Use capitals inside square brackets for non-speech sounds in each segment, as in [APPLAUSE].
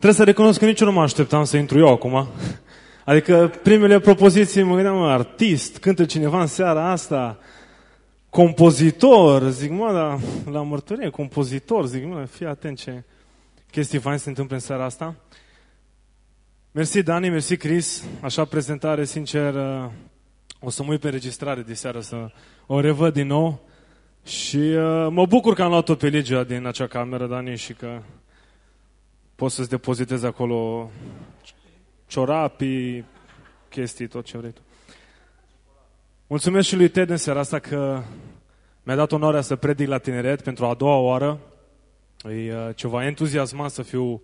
Trebuie să recunosc că nici eu nu mă așteptam să intru eu acum. Adică primele propoziții mă gândeam, mă, artist, cântă cineva în seara asta, compozitor, zic, mă, dar la mărturie, compozitor, zic, mă, fii atent ce chestii fain se întâmplă în seara asta. Mersi, Dani, mersi, Chris. Așa prezentare, sincer, uh, o să mă uit pe registrare de seară să o revăd din nou. Și uh, mă bucur că am luat-o pe Ligia din acea cameră, Dani, și că poți să-ți depozitezi acolo ciorapii, chestii, tot ce vrei tu. Mulțumesc și lui Ted în seara asta că mi-a dat onoarea să predic la tineret pentru a doua oară. E uh, ceva entuziasmant să fiu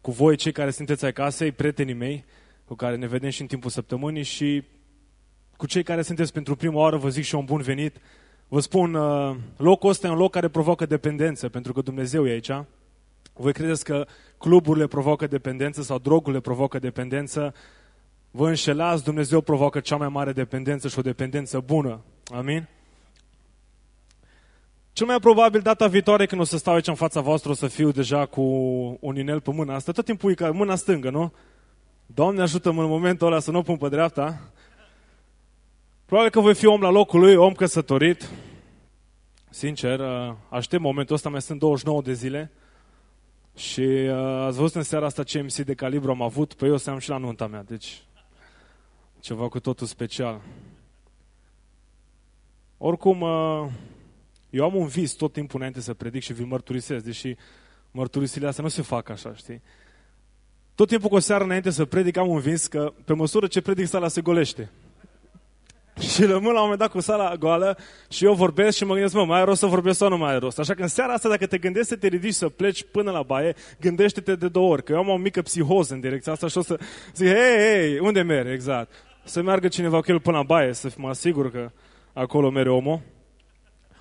cu voi, cei care sunteți acasă, prietenii mei, cu care ne vedem și în timpul săptămânii și cu cei care sunteți pentru prima oară, vă zic și un bun venit. Vă spun, uh, locul ăsta e un loc care provoacă dependență, pentru că Dumnezeu e aici. Voi credeți că cluburile provoacă dependență sau drogurile provoacă dependență? Vă înșelați, Dumnezeu provoacă cea mai mare dependență și o dependență bună. Amin? Cel mai probabil data viitoare când o să stau aici în fața voastră o să fiu deja cu un inel pe mâna asta. Tot timpul e ca mâna stângă, nu? Doamne ajută-mă în momentul ăla să nu o pun pe dreapta. Probabil că voi fi om la locul lui, om căsătorit. Sincer, uh, aștept momentul ăsta, mai sunt 29 de zile. Și uh, ați văzut în seara asta ce MC de calibru am avut? Păi eu o să am și la nunta mea, deci ceva cu totul special. Oricum, uh, eu am un vis tot timpul înainte să predic și vi-l mărturisesc, deși mărturisirile astea nu se fac așa, știi? Tot timpul cu o seară înainte să predic am un vis că pe măsură ce predic sala se golește. Și rămân la un moment dat cu sala goală și eu vorbesc și mă gândesc, mă, mai are rost să vorbesc sau nu mai are rost? Așa că în seara asta, dacă te gândești să te ridici să pleci până la baie, gândește-te de două ori, că eu am o mică psihoză în direcția asta și o să zic, hei, hei, unde merg, exact? Să meargă cineva cu el până la baie, să mă asigur că acolo merge omul.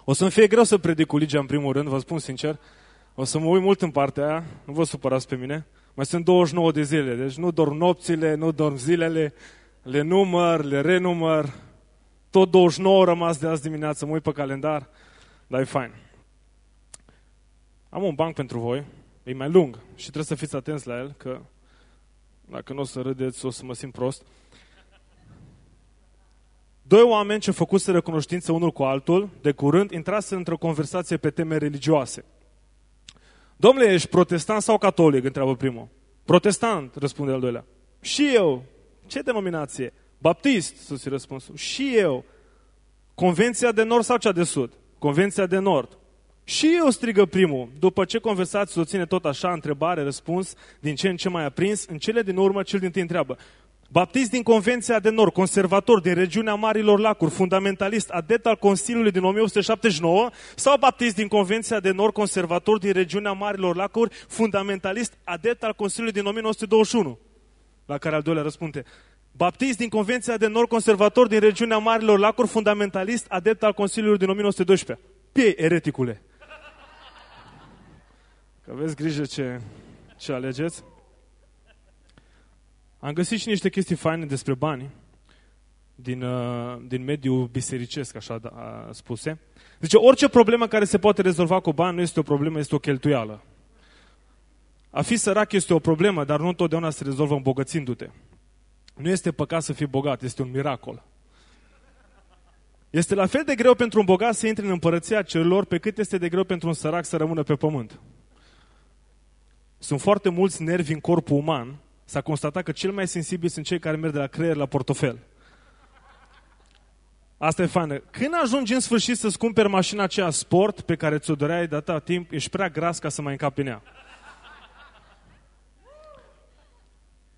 O să-mi fie greu să predic cu Ligia în primul rând, vă spun sincer. O să mă uit mult în partea aia, nu vă supărați pe mine. Mai sunt 29 de zile, deci nu dorm nopțile, nu dorm zilele, le număr, le renumăr. Tot 29 rămas de azi dimineață, mă uit pe calendar, dar e fain. Am un banc pentru voi, e mai lung și trebuie să fiți atenți la el, că dacă nu o să râdeți, o să mă simt prost. Doi oameni ce făcuseră recunoștință unul cu altul, de curând, intrase într-o conversație pe teme religioase. Domnule, ești protestant sau catolic? întreabă primul. Protestant, răspunde al doilea. Și eu. Ce denominație? Baptist, sus răspunsul. Și eu. Convenția de nord sau cea de sud? Convenția de nord. Și eu, strigă primul. După ce conversația o ține tot așa, întrebare, răspuns, din ce în ce mai aprins, în cele din urmă, cel din tâi întreabă. Baptist din Convenția de Nord, conservator din regiunea Marilor Lacuri, fundamentalist, adept al Consiliului din 1879, sau baptist din Convenția de Nord, conservator din regiunea Marilor Lacuri, fundamentalist, adept al Consiliului din 1921? La care al doilea răspunde, baptist din Convenția de Nord, conservator din regiunea Marilor Lacuri, fundamentalist, adept al Consiliului din 1912. Pie, ereticule! Că aveți grijă ce, ce alegeți. Am găsit și niște chestii faine despre bani din, uh, din mediul bisericesc, așa da, spuse. Zice, orice problemă care se poate rezolva cu bani nu este o problemă, este o cheltuială. A fi sărac este o problemă, dar nu întotdeauna se rezolvă îmbogățindu-te. Nu este păcat să fii bogat, este un miracol. Este la fel de greu pentru un bogat să intre în împărăția celor, pe cât este de greu pentru un sărac să rămână pe pământ. Sunt foarte mulți nervi în corpul uman s-a constatat că cel mai sensibil sunt cei care merg de la creier la portofel. Asta e faină. Când ajungi în sfârșit să-ți cumperi mașina aceea sport pe care ți-o doreai de atâta timp, ești prea gras ca să mai încapi în ea.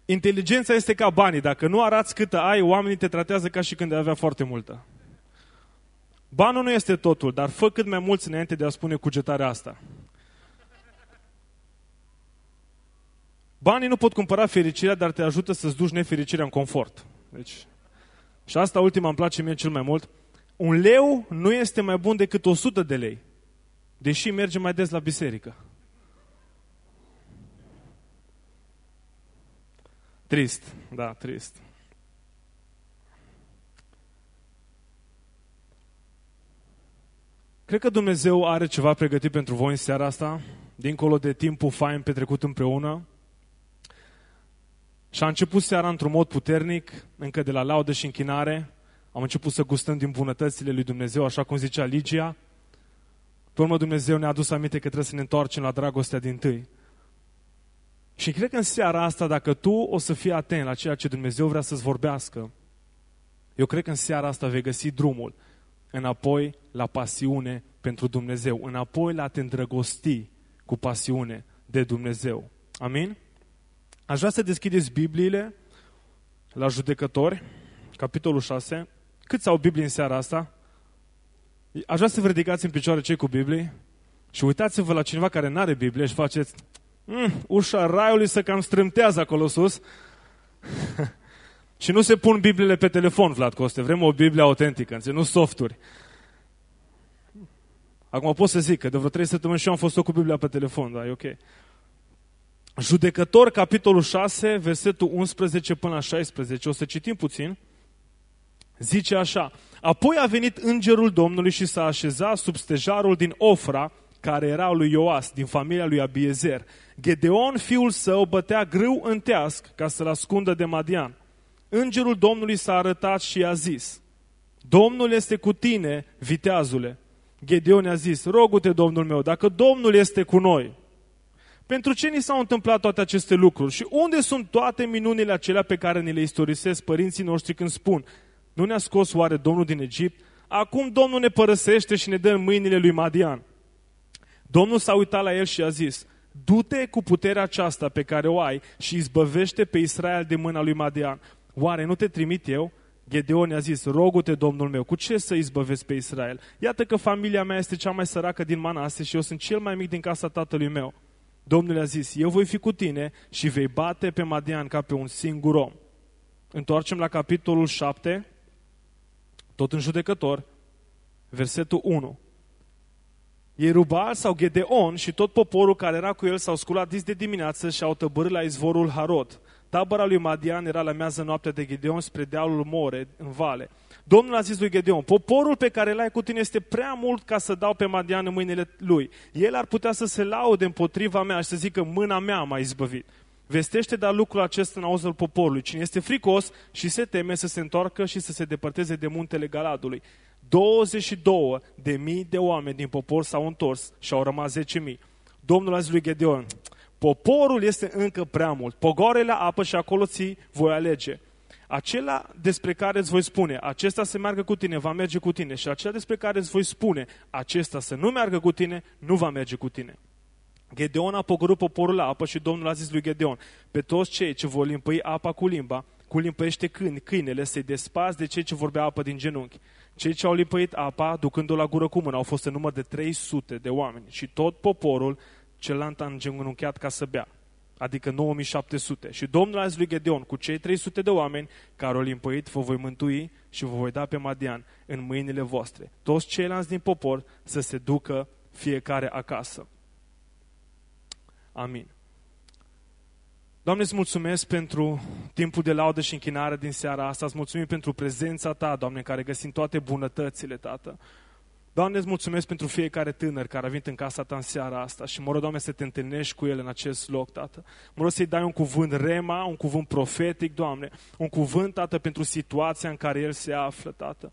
Inteligența este ca banii. Dacă nu arăți câtă ai, oamenii te tratează ca și când ai avea foarte multă. Banul nu este totul, dar fă cât mai mulți înainte de a spune cugetarea asta. Banii nu pot cumpăra fericirea, dar te ajută să-ți duci nefericirea în confort. Deci, și asta ultima îmi place mie cel mai mult. Un leu nu este mai bun decât 100 de lei, deși merge mai des la biserică. Trist, da, trist. Cred că Dumnezeu are ceva pregătit pentru voi în seara asta, dincolo de timpul fain petrecut împreună. Și a început seara într-un mod puternic, încă de la laudă și închinare. Am început să gustăm din bunătățile lui Dumnezeu, așa cum zicea Ligia. Pe urmă Dumnezeu ne-a adus aminte că trebuie să ne întoarcem la dragostea din tâi. Și cred că în seara asta, dacă tu o să fii atent la ceea ce Dumnezeu vrea să-ți vorbească, eu cred că în seara asta vei găsi drumul înapoi la pasiune pentru Dumnezeu, înapoi la a te îndrăgosti cu pasiune de Dumnezeu. Amin? Aș vrea să deschideți Bibliile la judecători, capitolul 6. Câți au Biblie în seara asta? Aș vrea să vă ridicați în picioare cei cu Biblie și uitați-vă la cineva care nu are Biblie și faceți mm, ușa raiului să cam strâmtează acolo sus. [LAUGHS] și nu se pun Bibliile pe telefon, Vlad Coste. Vrem o Biblie autentică, nu softuri. Acum pot să zic că de vreo trei săptămâni și eu am fost cu Biblia pe telefon, dar e ok. Judecător, capitolul 6, versetul 11 până la 16. O să citim puțin. Zice așa. Apoi a venit îngerul Domnului și s-a așezat sub stejarul din Ofra, care era lui Ioas, din familia lui Abiezer. Gedeon, fiul său, bătea grâu în teasc ca să-l ascundă de Madian. Îngerul Domnului s-a arătat și a zis, Domnul este cu tine, viteazule. Gedeon a zis, rogu-te, Domnul meu, dacă Domnul este cu noi, pentru ce ni s-au întâmplat toate aceste lucruri? Și unde sunt toate minunile acelea pe care ni le istorisesc părinții noștri când spun, nu ne-a scos oare Domnul din Egipt? Acum Domnul ne părăsește și ne dă în mâinile lui Madian. Domnul s-a uitat la el și a zis, du-te cu puterea aceasta pe care o ai și izbăvește pe Israel de mâna lui Madian. Oare nu te trimit eu? Gedeon i-a zis, rogu-te, Domnul meu, cu ce să izbăvesc pe Israel? Iată că familia mea este cea mai săracă din Manase și eu sunt cel mai mic din casa tatălui meu. Domnul a zis, eu voi fi cu tine și vei bate pe Madian ca pe un singur om. Întoarcem la capitolul 7, tot în judecător, versetul 1. Ierubal sau Gedeon și tot poporul care era cu el s-au sculat dis de dimineață și au tăbărât la izvorul Harod. Tabăra lui Madian era la mează noaptea de Gedeon spre dealul More, în vale. Domnul a zis lui Gedeon, poporul pe care l-ai cu tine este prea mult ca să dau pe Madian în mâinile lui. El ar putea să se laude împotriva mea și să zică, mâna mea m-a izbăvit. Vestește dar lucrul acesta în auzul poporului. Cine este fricos și se teme să se întoarcă și să se depărteze de muntele Galadului. 22 de mii de oameni din popor s-au întors și au rămas 10 mii. Domnul a zis lui Gedeon, poporul este încă prea mult. Pogoarele apă și acolo ți voi alege acela despre care îți voi spune, acesta să meargă cu tine, va merge cu tine. Și acela despre care îți voi spune, acesta să nu meargă cu tine, nu va merge cu tine. Gedeon a pogorât poporul la apă și Domnul a zis lui Gedeon, pe toți cei ce vor limpăi apa cu limba, cu limpăiește câini, câinele, să-i despazi de cei ce vorbea apă din genunchi. Cei ce au limpăit apa, ducând-o la gură cu mână, au fost în număr de 300 de oameni și tot poporul cel a îngenunchiat ca să bea adică 9700. Și Domnul a zis lui Gedeon, cu cei 300 de oameni care au limpăit, vă voi mântui și vă voi da pe Madian în mâinile voastre. Toți ceilalți din popor să se ducă fiecare acasă. Amin. Doamne, îți mulțumesc pentru timpul de laudă și închinare din seara asta. Îți mulțumim pentru prezența Ta, Doamne, în care găsim toate bunătățile, Tată. Doamne, îți mulțumesc pentru fiecare tânăr care a venit în casa ta în seara asta și mă rog, Doamne, să te întâlnești cu el în acest loc, Tată. Mă rog să-i dai un cuvânt rema, un cuvânt profetic, Doamne, un cuvânt, Tată, pentru situația în care el se află, Tată.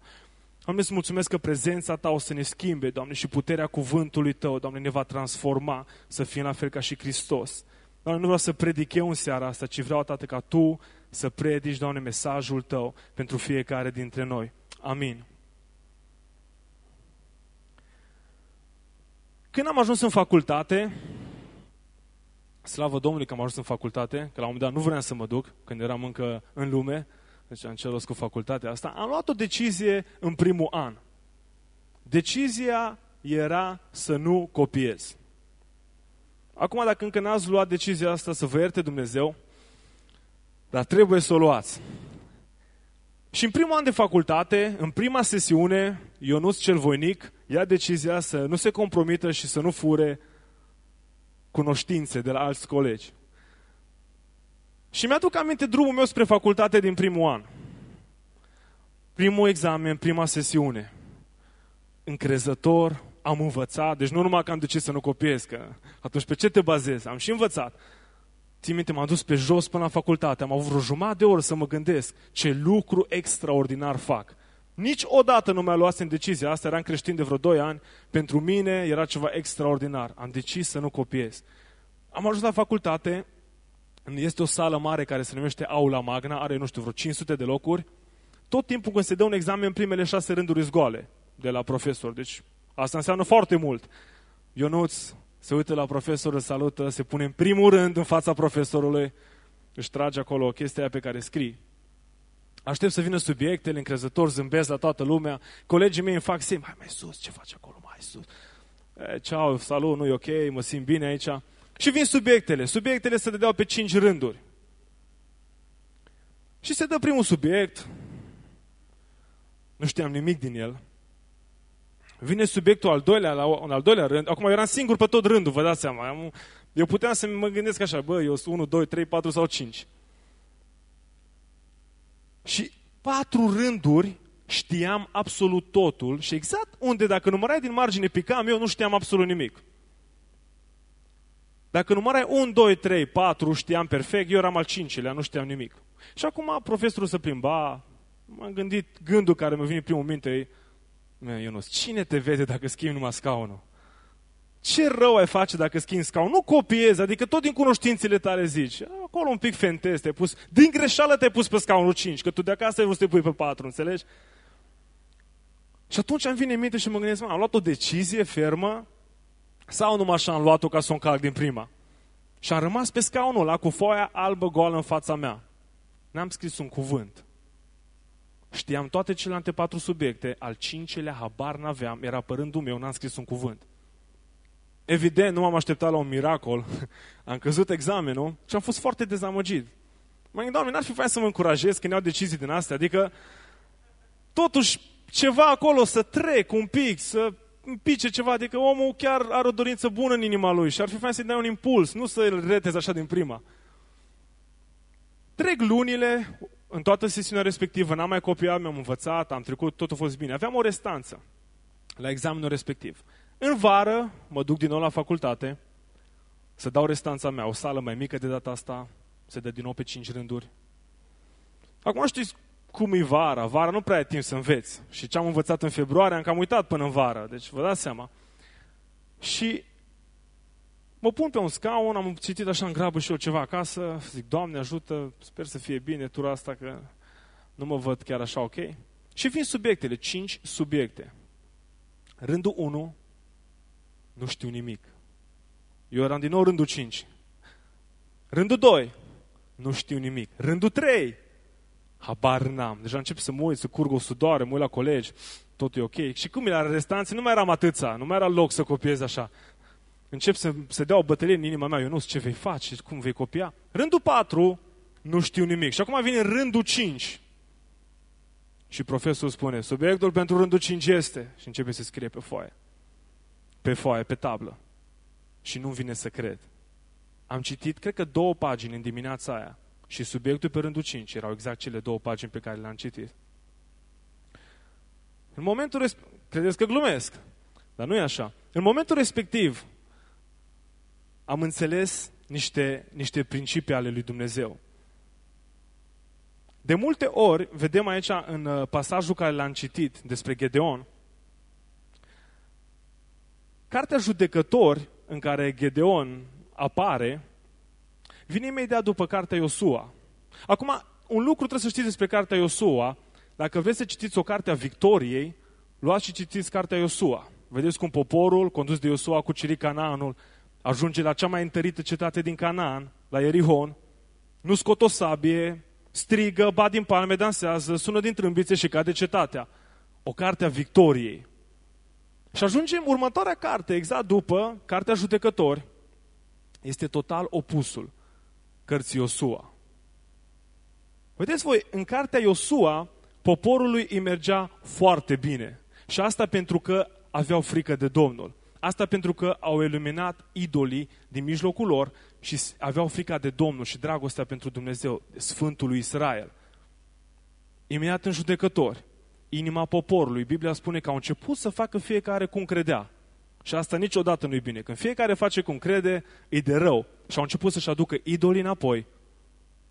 Doamne, îți mulțumesc că prezența Ta o să ne schimbe, Doamne, și puterea cuvântului Tău, Doamne, ne va transforma să fim la fel ca și Hristos. Doamne, nu vreau să predic eu în seara asta, ci vreau, Tată, ca Tu să predici, Doamne, mesajul Tău pentru fiecare dintre noi. Amin. Când am ajuns în facultate, slavă Domnului că am ajuns în facultate, că la un moment dat nu vreau să mă duc, când eram încă în lume, deci am cerut cu facultatea asta, am luat o decizie în primul an. Decizia era să nu copiez. Acum, dacă încă n-ați luat decizia asta, să vă ierte Dumnezeu, dar trebuie să o luați. Și în primul an de facultate, în prima sesiune, Ionuț cel voinic ia decizia să nu se compromită și să nu fure cunoștințe de la alți colegi. Și mi-aduc aminte drumul meu spre facultate din primul an. Primul examen, prima sesiune. Încrezător, am învățat, deci nu numai că am decis să nu copiez, că atunci pe ce te bazezi? Am și învățat. Țin minte, m-am dus pe jos până la facultate, am avut vreo jumătate de oră să mă gândesc ce lucru extraordinar fac. Niciodată nu mi-a luat în decizia asta, eram creștin de vreo 2 ani, pentru mine era ceva extraordinar. Am decis să nu copiez. Am ajuns la facultate, este o sală mare care se numește Aula Magna, are, nu știu, vreo 500 de locuri. Tot timpul când se dă un examen, primele șase rânduri goale de la profesor. Deci asta înseamnă foarte mult. Ionuț se uită la profesor, îl salută, se pune în primul rând în fața profesorului, își trage acolo o chestie pe care scrie. Aștept să vină subiectele, încrezător, zâmbesc la toată lumea. Colegii mei îmi fac semn, hai mai sus, ce faci acolo, mai sus? E, ceau, salut, nu e ok, mă simt bine aici. Și vin subiectele. Subiectele se dădeau pe cinci rânduri. Și se dă primul subiect. Nu știam nimic din el. Vine subiectul al doilea, la un al doilea rând. Acum eu eram singur pe tot rândul, vă dați seama. Eu puteam să mă gândesc așa, bă, eu sunt 1, 2, 3, 4 sau 5. Și patru rânduri știam absolut totul și exact unde, dacă numărai din margine picam, eu nu știam absolut nimic. Dacă numărai 1, 2, 3, 4, știam perfect, eu eram al cincilea, nu știam nimic. Și acum profesorul se plimba, m-am gândit, gândul care mi-a venit primul minte, Ionuț, cine te vede dacă schimbi numai scaunul? Ce rău ai face dacă schimbi scaunul? Nu copiezi, adică tot din cunoștințele tale zici. Acolo un pic fentez, te-ai pus, din greșeală te-ai pus pe scaunul 5, că tu de acasă ai vrut să te pui pe 4, înțelegi? Și atunci îmi vine în minte și mă gândesc, am luat o decizie fermă sau numai așa am luat-o ca să o încalc din prima? Și am rămas pe scaunul ăla cu foaia albă goală în fața mea. N-am scris un cuvânt. Știam toate celelalte patru subiecte, al cincelea habar n-aveam, era părândul meu, n-am scris un cuvânt. Evident, nu m-am așteptat la un miracol. [LAUGHS] Am căzut examenul și am fost foarte dezamăgit. Mă gândeam, n-ar fi fain să mă încurajez când iau decizii din astea. Adică, totuși, ceva acolo să trec un pic, să pice ceva. Adică omul chiar are o dorință bună în inima lui și ar fi fain să-i dai un impuls, nu să-l retezi așa din prima. Trec lunile, în toată sesiunea respectivă, n-am mai copiat, mi-am învățat, am trecut, totul a fost bine. Aveam o restanță la examenul respectiv. În vară mă duc din nou la facultate să dau restanța mea, o sală mai mică de data asta, se dă din nou pe cinci rânduri. Acum știți cum e vara, vara nu prea ai timp să înveți. Și ce am învățat în februarie am cam uitat până în vară, deci vă dați seama. Și mă pun pe un scaun, am citit așa în grabă și eu ceva acasă, zic, Doamne ajută, sper să fie bine tura asta că nu mă văd chiar așa ok. Și vin subiectele, cinci subiecte. Rândul 1, nu știu nimic. Eu eram din nou rândul 5. Rândul 2, nu știu nimic. Rândul 3, habar n-am. Deja încep să mă uit, să curg o sudoare, mă uit la colegi, totul e ok. Și cum era restanțe, nu mai eram atâța, nu mai era loc să copiez așa. Încep să se dea o bătălie în inima mea, eu nu știu ce vei face, cum vei copia. Rândul 4, nu știu nimic. Și acum vine rândul 5. Și profesorul spune, subiectul pentru rândul 5 este. Și începe să scrie pe foaie pe foaie, pe tablă. Și nu vine să cred. Am citit, cred că două pagini în dimineața aia. Și subiectul pe rândul 5 erau exact cele două pagini pe care le-am citit. În momentul respectiv, credeți că glumesc, dar nu e așa. În momentul respectiv, am înțeles niște, niște principii ale lui Dumnezeu. De multe ori, vedem aici în uh, pasajul care l-am citit despre Gedeon, Cartea Judecători, în care Gedeon apare, vine imediat după cartea Iosua. Acum, un lucru trebuie să știți despre cartea Iosua. Dacă vreți să citiți o carte a victoriei, luați și citiți cartea Iosua. Vedeți cum poporul, condus de Iosua cu Ciric Canaanul, ajunge la cea mai întărită cetate din Canaan, la Erihon, nu scot o sabie, strigă, bat din palme, dansează, sună din trâmbițe și cade cetatea. O carte a victoriei. Și ajungem următoarea carte, exact după Cartea Judecători, este total opusul cărții Iosua. Vedeți voi, în cartea Iosua, poporului îi mergea foarte bine. Și asta pentru că aveau frică de Domnul. Asta pentru că au eliminat idolii din mijlocul lor și aveau frica de Domnul și dragostea pentru Dumnezeu, Sfântul lui Israel. Imediat în judecători, inima poporului. Biblia spune că au început să facă fiecare cum credea. Și asta niciodată nu e bine. Când fiecare face cum crede, e de rău. și au început să-și aducă idolii înapoi.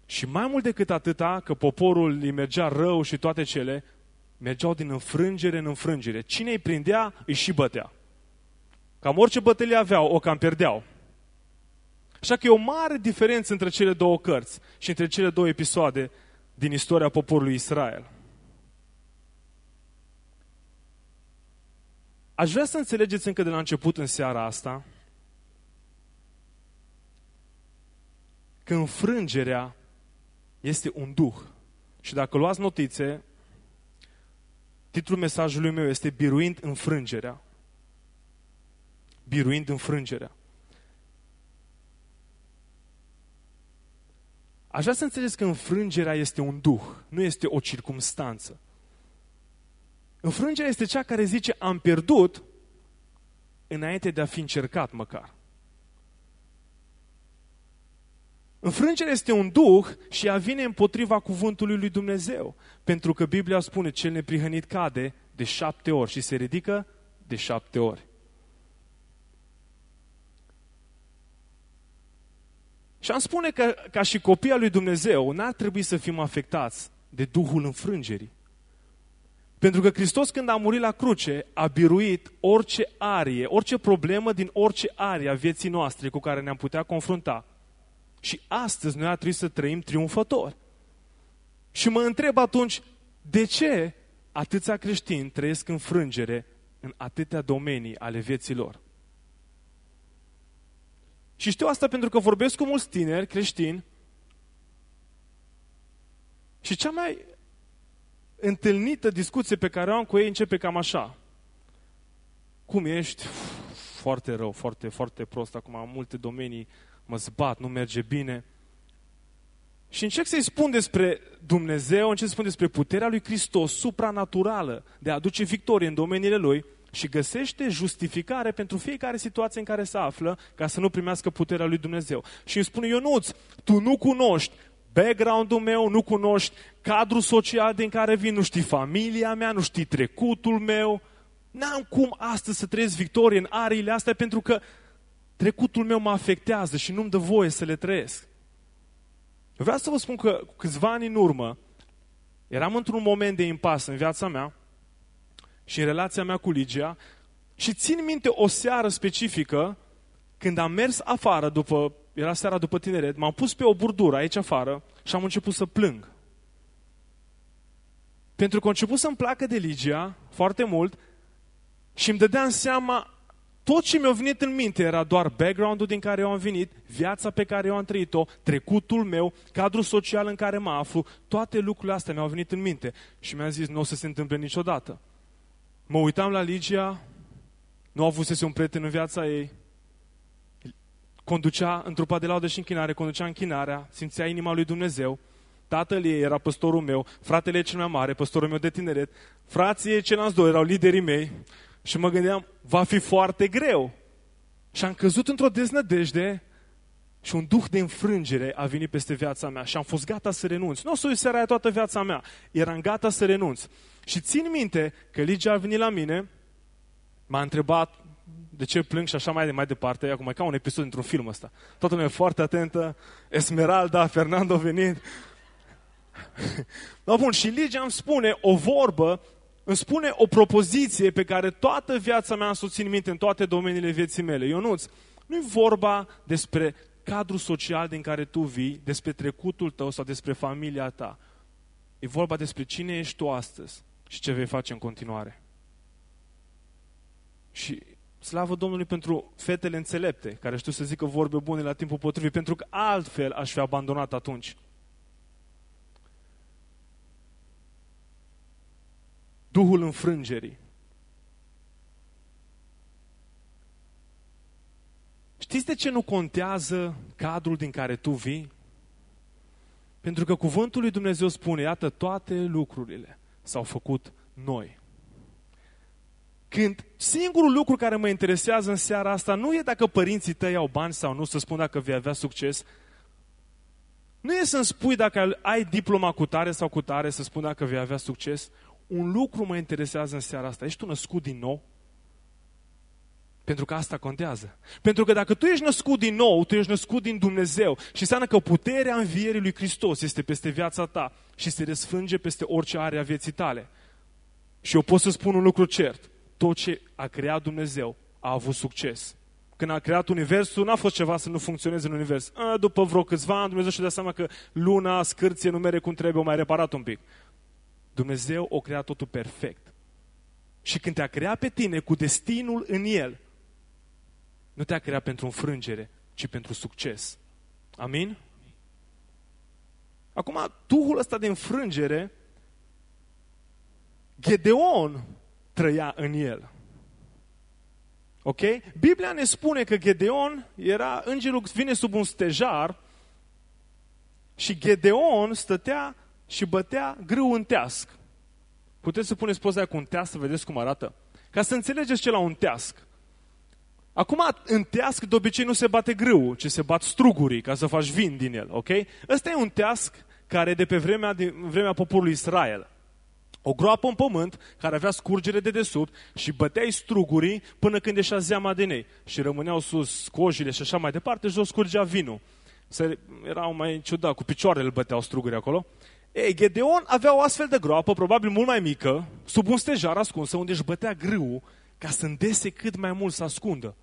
Și mai mult decât atâta, că poporul îi mergea rău și toate cele, mergeau din înfrângere în înfrângere. Cine îi prindea, îi și bătea. Cam orice bătălie aveau, o cam pierdeau. Așa că e o mare diferență între cele două cărți și între cele două episoade din istoria poporului Israel. Aș vrea să înțelegeți încă de la început în seara asta că înfrângerea este un duh. Și dacă luați notițe, titlul mesajului meu este Biruind înfrângerea. Biruind înfrângerea. Aș vrea să înțelegeți că înfrângerea este un duh, nu este o circumstanță. Înfrângerea este cea care zice am pierdut înainte de a fi încercat măcar. Înfrângerea este un duh și ea vine împotriva cuvântului lui Dumnezeu. Pentru că Biblia spune cel neprihănit cade de șapte ori și se ridică de șapte ori. Și am spune că, ca și copii al lui Dumnezeu, n-ar trebui să fim afectați de Duhul înfrângerii. Pentru că Hristos când a murit la cruce a biruit orice arie, orice problemă din orice arie a vieții noastre cu care ne-am putea confrunta. Și astăzi noi ar trebui să trăim triumfători. Și mă întreb atunci, de ce atâția creștini trăiesc în frângere în atâtea domenii ale vieții lor? Și știu asta pentru că vorbesc cu mulți tineri creștini și cea mai întâlnită discuție pe care o am cu ei începe cam așa. Cum ești? Foarte rău, foarte, foarte prost. Acum am multe domenii, mă zbat, nu merge bine. Și încerc să-i spun despre Dumnezeu, încerc să spun despre puterea lui Hristos supranaturală de a aduce victorie în domeniile lui și găsește justificare pentru fiecare situație în care se află ca să nu primească puterea lui Dumnezeu. Și îmi spune, Ionuț, tu nu cunoști background-ul meu, nu cunoști cadrul social din care vin, nu știi familia mea, nu știi trecutul meu. N-am cum astăzi să trăiesc victorie în ariile astea pentru că trecutul meu mă afectează și nu-mi dă voie să le trăiesc. Vreau să vă spun că cu câțiva ani în urmă eram într-un moment de impas în viața mea și în relația mea cu Ligia și țin minte o seară specifică când am mers afară după era seara după tineret, m-am pus pe o burdură aici afară și am început să plâng. Pentru că a început să-mi placă de Ligia foarte mult și îmi dădeam seama tot ce mi-a venit în minte era doar background-ul din care eu am venit, viața pe care eu am trăit-o, trecutul meu, cadrul social în care mă aflu, toate lucrurile astea mi-au venit în minte. Și mi-am zis, nu o să se întâmple niciodată. Mă uitam la Ligia, nu avusese un prieten în viața ei, conducea întrupa de laudă și închinare, conducea închinarea, simțea inima lui Dumnezeu, tatăl ei era păstorul meu, fratele cel mai mare, păstorul meu de tineret, frații ei ceilalți doi erau liderii mei și mă gândeam, va fi foarte greu. Și am căzut într-o deznădejde și un duh de înfrângere a venit peste viața mea și am fost gata să renunț. Nu o să uit seara toată viața mea, eram gata să renunț. Și țin minte că Ligia a venit la mine, m-a întrebat de ce plâng și așa mai, mai departe. Acum e ca un episod într-un film ăsta. Toată lumea e foarte atentă. Esmeralda, Fernando venit. [LAUGHS] no, bun, și Ligia îmi spune o vorbă, îmi spune o propoziție pe care toată viața mea am susțin minte în toate domeniile vieții mele. Ionuț, nu e vorba despre cadrul social din care tu vii, despre trecutul tău sau despre familia ta. E vorba despre cine ești tu astăzi și ce vei face în continuare. Și Slavă Domnului pentru fetele înțelepte, care știu să zică vorbe bune la timpul potrivit, pentru că altfel aș fi abandonat atunci. Duhul înfrângerii. Știți de ce nu contează cadrul din care tu vii? Pentru că cuvântul lui Dumnezeu spune, iată, toate lucrurile s-au făcut noi. Când singurul lucru care mă interesează în seara asta nu e dacă părinții tăi au bani sau nu, să spun dacă vei avea succes. Nu e să-mi spui dacă ai diploma cu tare sau cu tare, să spun dacă vei avea succes. Un lucru mă interesează în seara asta. Ești tu născut din nou? Pentru că asta contează. Pentru că dacă tu ești născut din nou, tu ești născut din Dumnezeu și înseamnă că puterea învierii lui Hristos este peste viața ta și se desfânge peste orice are a vieții tale. Și eu pot să spun un lucru cert. Tot ce a creat Dumnezeu a avut succes. Când a creat Universul, n-a fost ceva să nu funcționeze în Univers. A, după vreo câțiva ani, Dumnezeu și-a dat seama că luna, scârție, nu mere cum trebuie, o mai reparat un pic. Dumnezeu o creat totul perfect. Și când te-a creat pe tine cu destinul în El, nu te-a creat pentru înfrângere, ci pentru succes. Amin? Acum, Duhul ăsta de înfrângere, Gedeon trăia în el. Ok? Biblia ne spune că Gedeon era, îngerul vine sub un stejar și Gedeon stătea și bătea grâu în teasc. Puteți să puneți poza cu un teasc să vedeți cum arată? Ca să înțelegeți ce la un teasc. Acum, în teasc de obicei nu se bate grâu, ci se bat strugurii ca să faci vin din el, ok? Ăsta e un teasc care de pe vremea, de vremea poporului Israel. O groapă în pământ care avea scurgere de desubt și băteai strugurii până când ieșea zeama din ei. Și rămâneau sus cojile și așa mai departe, jos scurgea vinul. Se, erau mai ciudat, cu picioarele îl băteau struguri acolo. Ei, Gedeon avea o astfel de groapă, probabil mult mai mică, sub un stejar ascunsă, unde își bătea grâu ca să îndese cât mai mult să ascundă.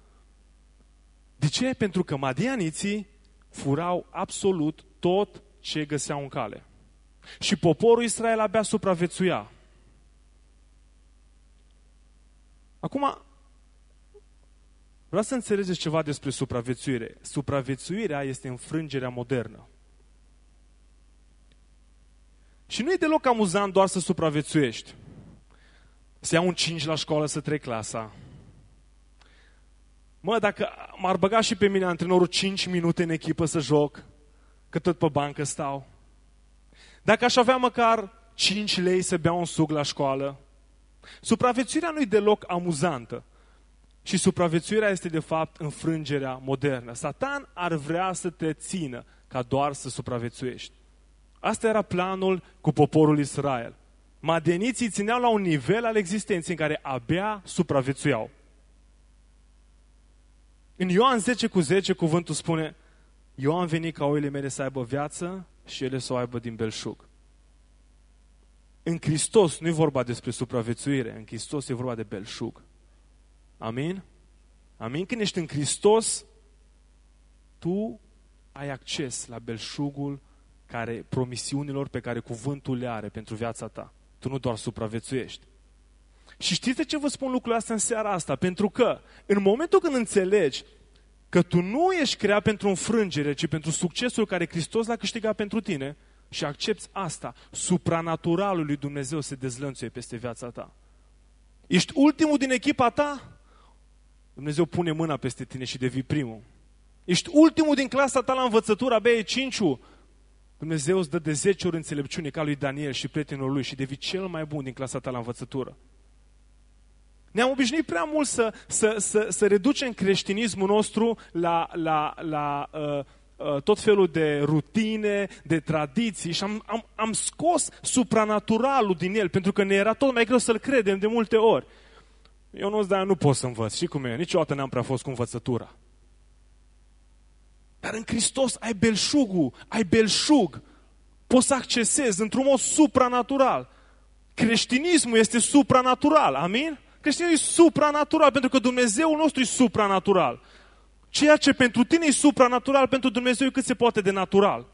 De ce? Pentru că madianiții furau absolut tot ce găseau în cale. Și poporul Israel abia supraviețuia. Acum, vreau să înțelegeți ceva despre supraviețuire. Supraviețuirea este înfrângerea modernă. Și nu e deloc amuzant doar să supraviețuiești. Să iau un 5 la școală să trec clasa. Mă, dacă m-ar băga și pe mine antrenorul 5 minute în echipă să joc, că tot pe bancă stau. Dacă aș avea măcar 5 lei să bea un suc la școală, supraviețuirea nu e deloc amuzantă. Și supraviețuirea este de fapt înfrângerea modernă. Satan ar vrea să te țină ca doar să supraviețuiești. Asta era planul cu poporul Israel. Madeniții țineau la un nivel al existenței în care abia supraviețuiau. În Ioan 10 cu 10 cuvântul spune Eu am venit ca oile mele să aibă viață și ele să o aibă din belșug. În Hristos nu e vorba despre supraviețuire, în Hristos e vorba de belșug. Amin? Amin? Când ești în Hristos, tu ai acces la belșugul care, promisiunilor pe care cuvântul le are pentru viața ta. Tu nu doar supraviețuiești. Și știți de ce vă spun lucrurile astea în seara asta? Pentru că în momentul când înțelegi că tu nu ești creat pentru înfrângere, ci pentru succesul care Hristos l-a câștigat pentru tine și accepti asta, supranaturalul lui Dumnezeu se dezlănțuie peste viața ta. Ești ultimul din echipa ta? Dumnezeu pune mâna peste tine și devii primul. Ești ultimul din clasa ta la învățătură, abia e cinciu. Dumnezeu îți dă de 10 ori înțelepciune ca lui Daniel și prietenul lui și devii cel mai bun din clasa ta la învățătură. Ne-am obișnuit prea mult să, să, să, să reducem creștinismul nostru la, la, la uh, uh, tot felul de rutine, de tradiții și am, am, am scos supranaturalul din el, pentru că ne era tot mai greu să-l credem de multe ori. Eu nu de nu pot să învăț. Și cum e? Niciodată n-am prea fost cu învățătura. Dar în Hristos ai belșugul, ai belșug. Poți să accesezi într-un mod supranatural. Creștinismul este supranatural, amin? Creștinismul e supranatural, pentru că Dumnezeul nostru e supranatural. Ceea ce pentru tine e supranatural, pentru Dumnezeu e cât se poate de natural.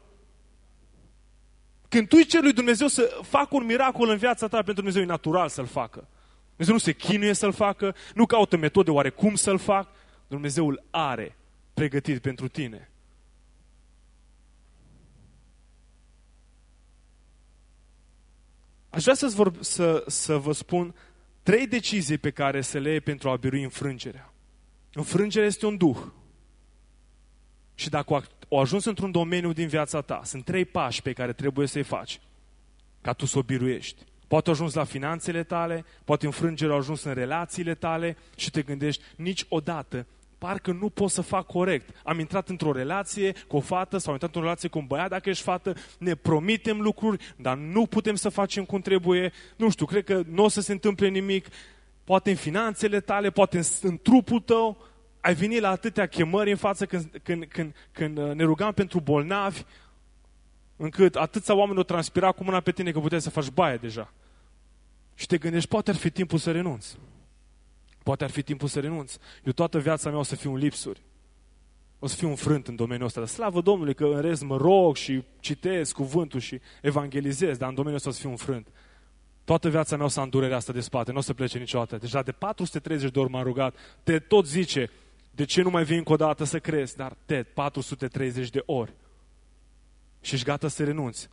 Când tu îi ceri lui Dumnezeu să facă un miracol în viața ta, pentru Dumnezeu e natural să-l facă. Dumnezeu nu se chinuie să-l facă, nu caută metode oarecum să-l fac. Dumnezeu îl are pregătit pentru tine. Aș vrea să, vor, să, să vă spun trei decizii pe care să le iei pentru a birui înfrângerea. Înfrângerea este un duh. Și dacă o ajuns într-un domeniu din viața ta, sunt trei pași pe care trebuie să-i faci ca tu să o biruiești. Poate ajuns la finanțele tale, poate înfrângerea a ajuns în relațiile tale și te gândești niciodată parcă nu pot să fac corect. Am intrat într-o relație cu o fată sau am intrat într-o relație cu un băiat, dacă ești fată, ne promitem lucruri, dar nu putem să facem cum trebuie. Nu știu, cred că nu o să se întâmple nimic. poate în finanțele tale, poate în, în trupul tău, ai venit la atâtea chemări în față când, când, când, când uh, ne rugam pentru bolnavi, încât atâția oameni o transpira cu mâna pe tine că puteai să faci baie deja. Și te gândești, poate ar fi timpul să renunți. Poate ar fi timpul să renunți. Eu toată viața mea o să fiu în lipsuri. O să fiu înfrânt în domeniul ăsta. Dar slavă Domnului că în rest mă rog și citesc cuvântul și evangelizez, dar în domeniul ăsta o să fiu înfrânt. Toată viața mea o să am durerea asta de spate, nu o să plece niciodată. Deja de 430 de ori m-am rugat. Te tot zice, de ce nu mai vii încă o dată să crezi? Dar, Ted, 430 de ori. Și ești gata să renunți.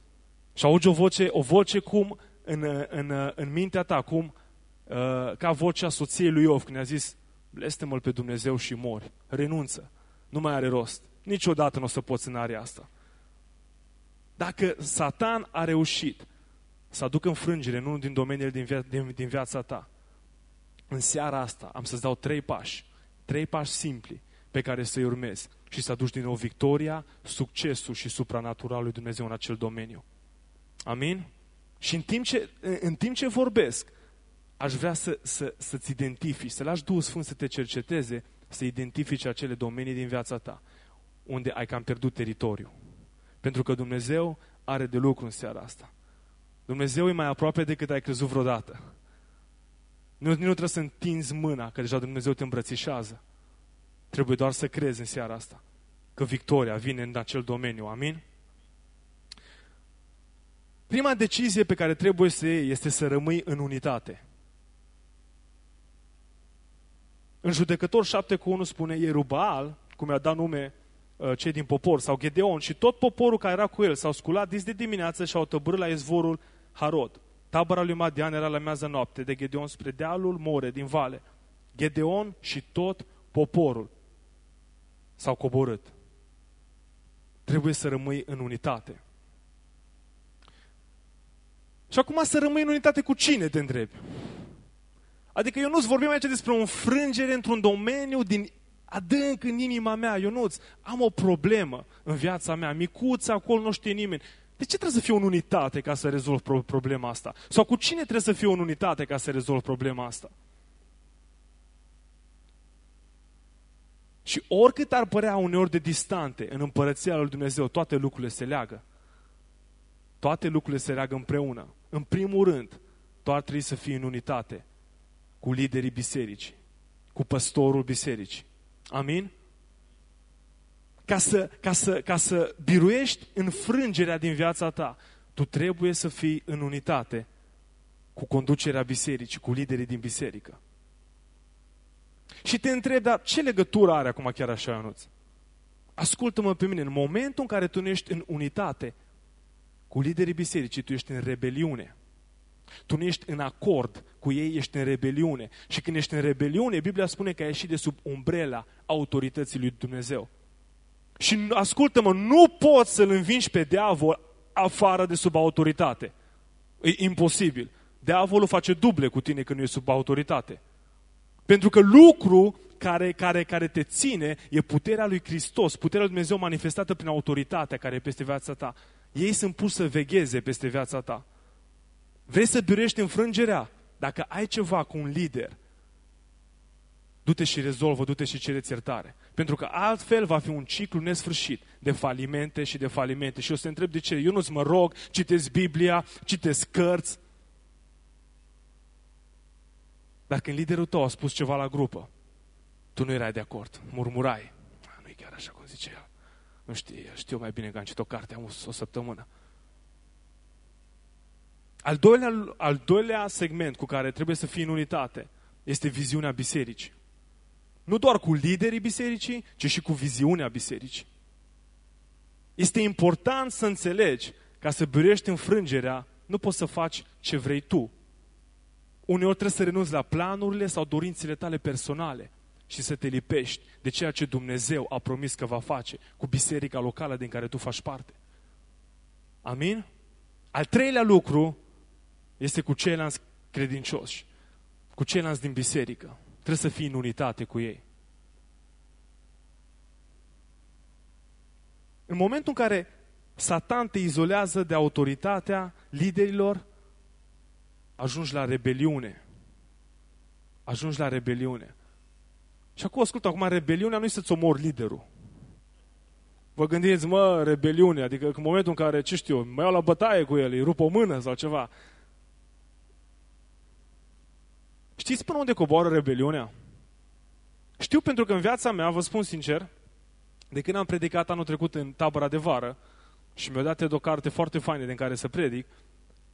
Și auzi o voce, o voce cum în, în, în mintea ta, cum uh, ca vocea soției lui Iov, când a zis, blestemă-L pe Dumnezeu și mori. Renunță. Nu mai are rost. Niciodată nu o să poți în area asta. Dacă Satan a reușit să aducă înfrângere în unul din domeniile din, via- din, din viața ta, în seara asta am să-ți dau trei pași Trei pași simpli pe care să-i urmezi și să aduci din nou victoria, succesul și supranatural lui Dumnezeu în acel domeniu. Amin? Și în timp ce, în timp ce vorbesc, aș vrea să, să, să-ți identifici, să lași Duhul Sfânt să te cerceteze, să identifici acele domenii din viața ta unde ai cam pierdut teritoriu. Pentru că Dumnezeu are de lucru în seara asta. Dumnezeu e mai aproape decât ai crezut vreodată. Nu, nu trebuie să întinzi mâna, că deja Dumnezeu te îmbrățișează. Trebuie doar să crezi în seara asta că victoria vine în acel domeniu. Amin? Prima decizie pe care trebuie să iei este să rămâi în unitate. În judecător 7 cu 1 spune Ierubal, cum i-a dat nume uh, cei din popor, sau Gedeon, și tot poporul care era cu el s-au sculat dis de dimineață și au tăbărât la izvorul Harod. Tabăra lui Madian era la mează noapte, de Gedeon spre dealul More, din vale. Gedeon și tot poporul s-au coborât. Trebuie să rămâi în unitate. Și acum să rămâi în unitate cu cine, te întrebi? Adică eu nu-ți vorbim aici despre o înfrângere într-un domeniu din adânc în inima mea. Eu nu am o problemă în viața mea, micuță, acolo nu știe nimeni. De ce trebuie să fiu în unitate ca să rezolv problema asta? Sau cu cine trebuie să fiu în unitate ca să rezolv problema asta? Și oricât ar părea uneori de distante în împărăția lui Dumnezeu, toate lucrurile se leagă. Toate lucrurile se leagă împreună. În primul rând, tu ar trebui să fii în unitate cu liderii bisericii, cu păstorul bisericii. Amin? ca să, ca, să, ca să biruiești înfrângerea din viața ta, tu trebuie să fii în unitate cu conducerea bisericii, cu liderii din biserică. Și te întreb, dar ce legătură are acum chiar așa, Ionuț? Ascultă-mă pe mine, în momentul în care tu nu ești în unitate cu liderii bisericii, tu ești în rebeliune. Tu nu ești în acord cu ei, ești în rebeliune. Și când ești în rebeliune, Biblia spune că ai ieșit de sub umbrela autorității lui Dumnezeu. Și ascultă-mă, nu poți să-l învingi pe diavol afară de sub autoritate. E imposibil. Diavolul face duble cu tine când nu e sub autoritate. Pentru că lucru care, care, care te ține e puterea lui Hristos, puterea lui Dumnezeu manifestată prin autoritatea care e peste viața ta. Ei sunt pus să vegheze peste viața ta. Vrei să birești înfrângerea? Dacă ai ceva cu un lider du-te și rezolvă, du-te și cereți iertare. Pentru că altfel va fi un ciclu nesfârșit de falimente și de falimente. Și eu să întreb de ce. Eu nu-ți mă rog, citesc Biblia, citesc cărți. Dar când liderul tău a spus ceva la grupă, tu nu erai de acord, murmurai. Nu e chiar așa cum zice el. Nu știu, știu mai bine că am citit o carte, am o săptămână. Al doilea, al doilea segment cu care trebuie să fii în unitate este viziunea bisericii. Nu doar cu liderii bisericii, ci și cu viziunea bisericii. Este important să înțelegi, ca să birești înfrângerea, nu poți să faci ce vrei tu. Uneori trebuie să renunți la planurile sau dorințele tale personale și să te lipești de ceea ce Dumnezeu a promis că va face cu biserica locală din care tu faci parte. Amin? Al treilea lucru este cu ceilalți credincioși, cu ceilalți din biserică. Trebuie să fii în unitate cu ei. În momentul în care Satan te izolează de autoritatea liderilor, ajungi la rebeliune. ajungi la rebeliune. Și acum, ascultă, acum rebeliunea nu este să-ți omori liderul. Vă gândiți, mă, rebeliune, adică în momentul în care, ce știu, mă iau la bătaie cu el, îi rup o mână sau ceva. Știți până unde coboară rebeliunea? Știu pentru că în viața mea, vă spun sincer, de când am predicat anul trecut în tabăra de vară și mi-a dat o carte foarte faină din care să predic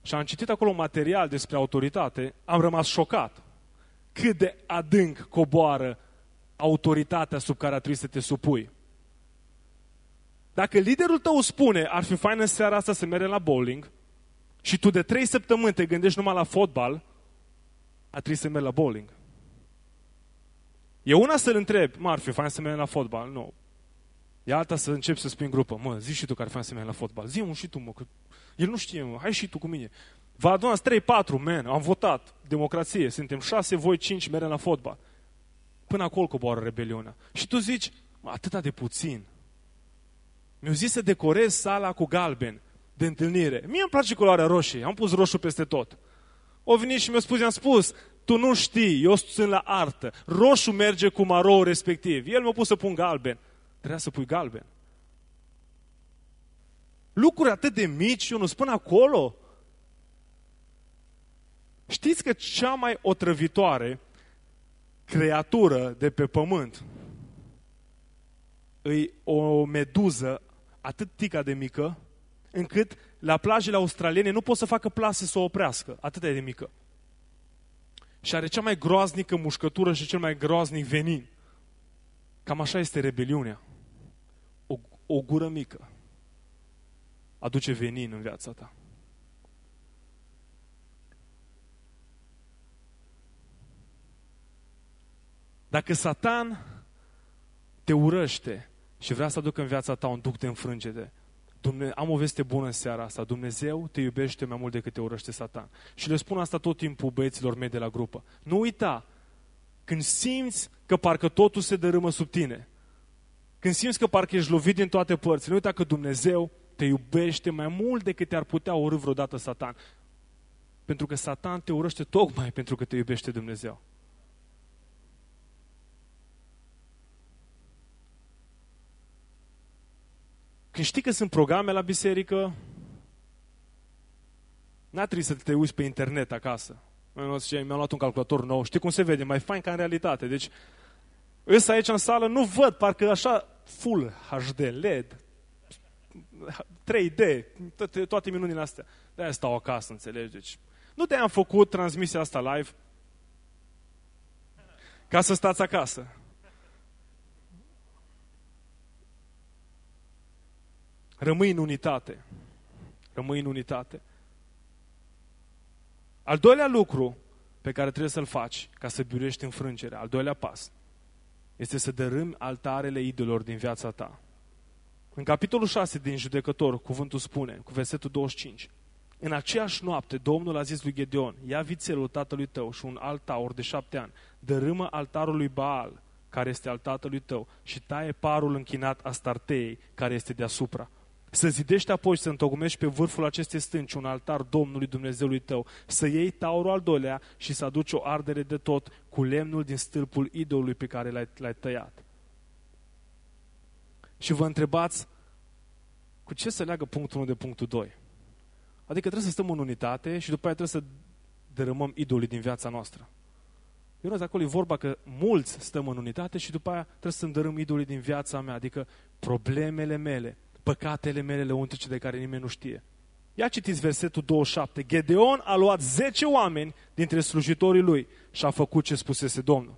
și am citit acolo material despre autoritate, am rămas șocat. Cât de adânc coboară autoritatea sub care a trebuit să te supui. Dacă liderul tău spune, ar fi fain în seara asta să mergem la bowling, și tu de trei săptămâni te gândești numai la fotbal, a trebuit să mergi la bowling. E una să-l întreb, mă, ar fi fain să mergem la fotbal? Nu. E alta să începi să spui în grupă, mă, zi și tu care fain să mergem la fotbal. Zi-mă și tu, mă, că el nu știe, mă, hai și tu cu mine. Vă adunați 3-4, man, am votat, democrație, suntem 6, voi 5, mergem la fotbal. Până acolo coboară rebeliunea. Și tu zici, mă, atâta de puțin. Mi-au zis să decorez sala cu galben de întâlnire. Mie îmi place culoarea roșie, am pus roșu peste tot. O venit și mi-a spus, i-am spus, tu nu știi, eu sunt la artă. Roșu merge cu marou respectiv. El m-a pus să pun galben. Trebuia să pui galben. Lucruri atât de mici, eu nu spun acolo. Știți că cea mai otrăvitoare creatură de pe pământ îi o meduză atât tica de mică, încât la plajele australiene nu pot să facă plase să o oprească. Atât de mică. Și are cea mai groaznică mușcătură și cel mai groaznic venin. Cam așa este rebeliunea. O, o gură mică aduce venin în viața ta. Dacă Satan te urăște și vrea să aducă în viața ta un duc de înfrângere, Dumne- am o veste bună în seara asta. Dumnezeu te iubește mai mult decât te urăște Satan. Și le spun asta tot timpul băieților mei de la grupă. Nu uita, când simți că parcă totul se dărâmă sub tine, când simți că parcă ești lovit din toate părțile, nu uita că Dumnezeu te iubește mai mult decât te-ar putea urâ vreodată Satan. Pentru că Satan te urăște tocmai pentru că te iubește Dumnezeu. Când știi că sunt programe la biserică, n-a trebuit să te uiți pe internet acasă. Mi-am luat un calculator nou, știi cum se vede, mai fain ca în realitate. Deci, ăsta aici în sală, nu văd, parcă așa, full HD, LED, 3D, toate, toate minunile astea. De-aia stau acasă, înțelegi? Deci, nu de am făcut transmisia asta live ca să stați acasă. Rămâi în unitate. Rămâi în unitate. Al doilea lucru pe care trebuie să-l faci ca să biruiești înfrângerea, al doilea pas, este să dărâmi altarele idolor din viața ta. În capitolul 6 din Judecător, cuvântul spune, cu versetul 25, În aceeași noapte, Domnul a zis lui Gedeon, ia vițelul tatălui tău și un alt taur de șapte ani, dărâmă altarul lui Baal, care este al tatălui tău, și taie parul închinat a starteei, care este deasupra. Să zidești apoi și să întocmești pe vârful acestei stânci un altar Domnului Dumnezeului tău, să iei taurul al doilea și să aduci o ardere de tot cu lemnul din stâlpul idolului pe care l-ai, l-ai tăiat. Și vă întrebați, cu ce se leagă punctul 1 de punctul 2? Adică trebuie să stăm în unitate și după aia trebuie să dărâmăm idolii din viața noastră. Eu nu acolo e vorba că mulți stăm în unitate și după aia trebuie să îndărâm idolii din viața mea, adică problemele mele, păcatele mele leuntice de care nimeni nu știe. Ia citiți versetul 27. Gedeon a luat 10 oameni dintre slujitorii lui și a făcut ce spusese Domnul.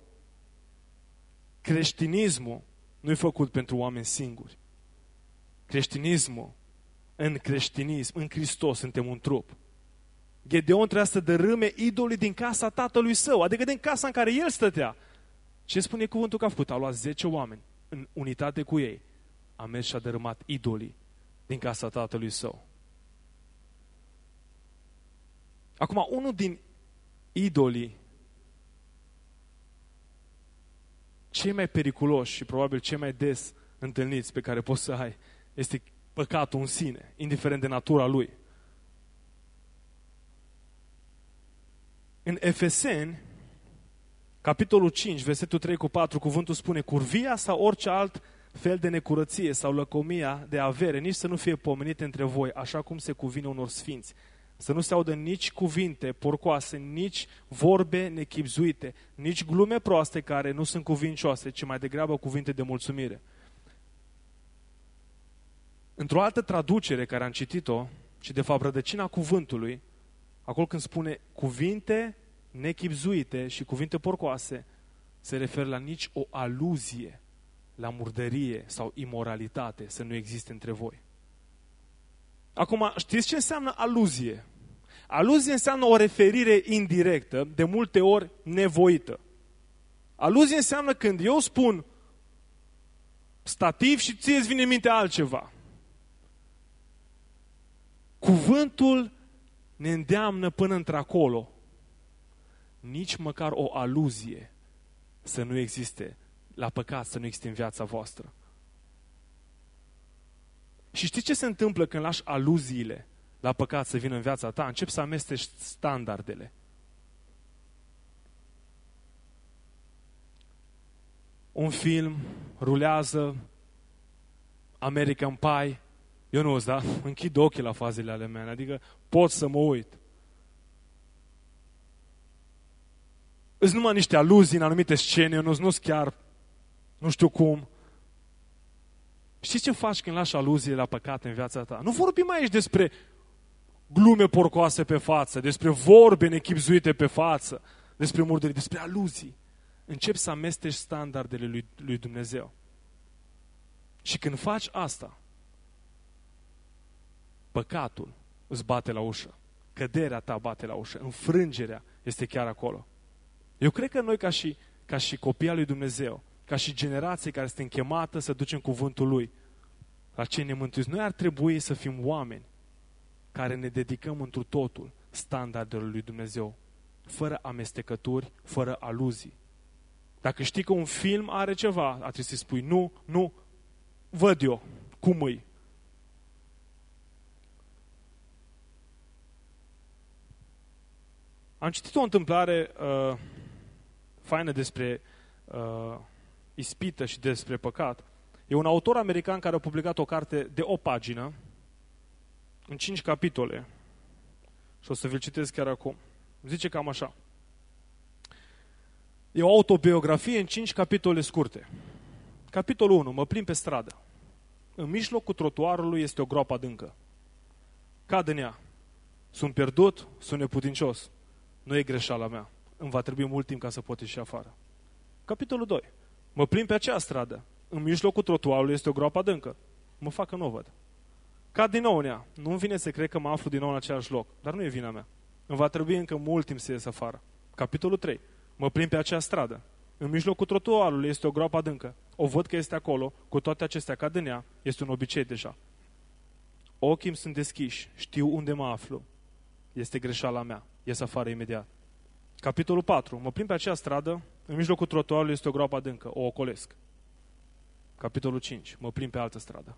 Creștinismul nu e făcut pentru oameni singuri. Creștinismul, în creștinism, în Hristos, suntem un trup. Gedeon trebuia să dărâme idolii din casa tatălui său, adică din casa în care el stătea. Ce spune cuvântul că a făcut? A luat 10 oameni în unitate cu ei a mers și a dărâmat idolii din casa tatălui său. Acum, unul din idolii cei mai periculoși și probabil cei mai des întâlniți pe care poți să ai este păcatul în sine, indiferent de natura lui. În Efeseni, Capitolul 5, versetul 3 cu 4, cuvântul spune, curvia sau orice alt fel de necurăție sau lăcomia de avere, nici să nu fie pomenite între voi, așa cum se cuvine unor sfinți. Să nu se audă nici cuvinte porcoase, nici vorbe nechipzuite, nici glume proaste care nu sunt cuvincioase, ci mai degrabă cuvinte de mulțumire. Într-o altă traducere care am citit-o, și de fapt rădăcina cuvântului, acolo când spune cuvinte nechipzuite și cuvinte porcoase, se referă la nici o aluzie la murdărie sau imoralitate să nu existe între voi. Acum, știți ce înseamnă aluzie? Aluzie înseamnă o referire indirectă, de multe ori nevoită. Aluzie înseamnă când eu spun stativ și ție îți vine în minte altceva. Cuvântul ne îndeamnă până într-acolo. Nici măcar o aluzie să nu existe la păcat, să nu existe în viața voastră. Și știți ce se întâmplă când lași aluziile la păcat să vină în viața ta? Încep să amesteci standardele. Un film rulează American Pie, eu nu da? Închid ochii la fazele ale mele, adică pot să mă uit. Îți numai niște aluzii în anumite scene, nu sunt chiar, nu știu cum. Știți ce faci când lași aluzie la păcate în viața ta? Nu vorbim aici despre glume porcoase pe față, despre vorbe nechipzuite pe față, despre murdării, despre aluzii. Încep să amesteci standardele lui, lui Dumnezeu. Și când faci asta, păcatul îți bate la ușă. Căderea ta bate la ușă. Înfrângerea este chiar acolo. Eu cred că noi ca și, ca și copii al lui Dumnezeu, ca și generație care este închemată să ducem cuvântul Lui la cei nemântuiți, noi ar trebui să fim oameni care ne dedicăm întru totul standardelor lui Dumnezeu, fără amestecături, fără aluzii. Dacă știi că un film are ceva, ar trebui să spui nu, nu, văd eu, cum îi. Am citit o întâmplare uh, faină despre uh, ispită și despre păcat. E un autor american care a publicat o carte de o pagină, în cinci capitole. Și o să vi-l citesc chiar acum. Zice cam așa. E o autobiografie în cinci capitole scurte. Capitolul 1. Mă plimb pe stradă. În mijlocul trotuarului este o groapă adâncă. Cad în ea. Sunt pierdut, sunt neputincios. Nu e greșeala mea. Îmi va trebui mult timp ca să pot ieși afară. Capitolul 2. Mă plimb pe acea stradă. În mijlocul trotuarului este o groapă adâncă. Mă fac că nu o văd. Cad din nou în ea. Nu-mi vine să cred că mă aflu din nou în același loc. Dar nu e vina mea. Îmi va trebui încă mult timp să ies afară. Capitolul 3. Mă plimb pe acea stradă. În mijlocul trotuarului este o groapă adâncă. O văd că este acolo, cu toate acestea cad în ea, este un obicei deja. Ochii îmi sunt deschiși, știu unde mă aflu. Este greșeala mea. Ies afară imediat. Capitolul 4. Mă plimb pe acea stradă, în mijlocul trotuarului este o groapă adâncă, o ocolesc. Capitolul 5. Mă plimb pe altă stradă.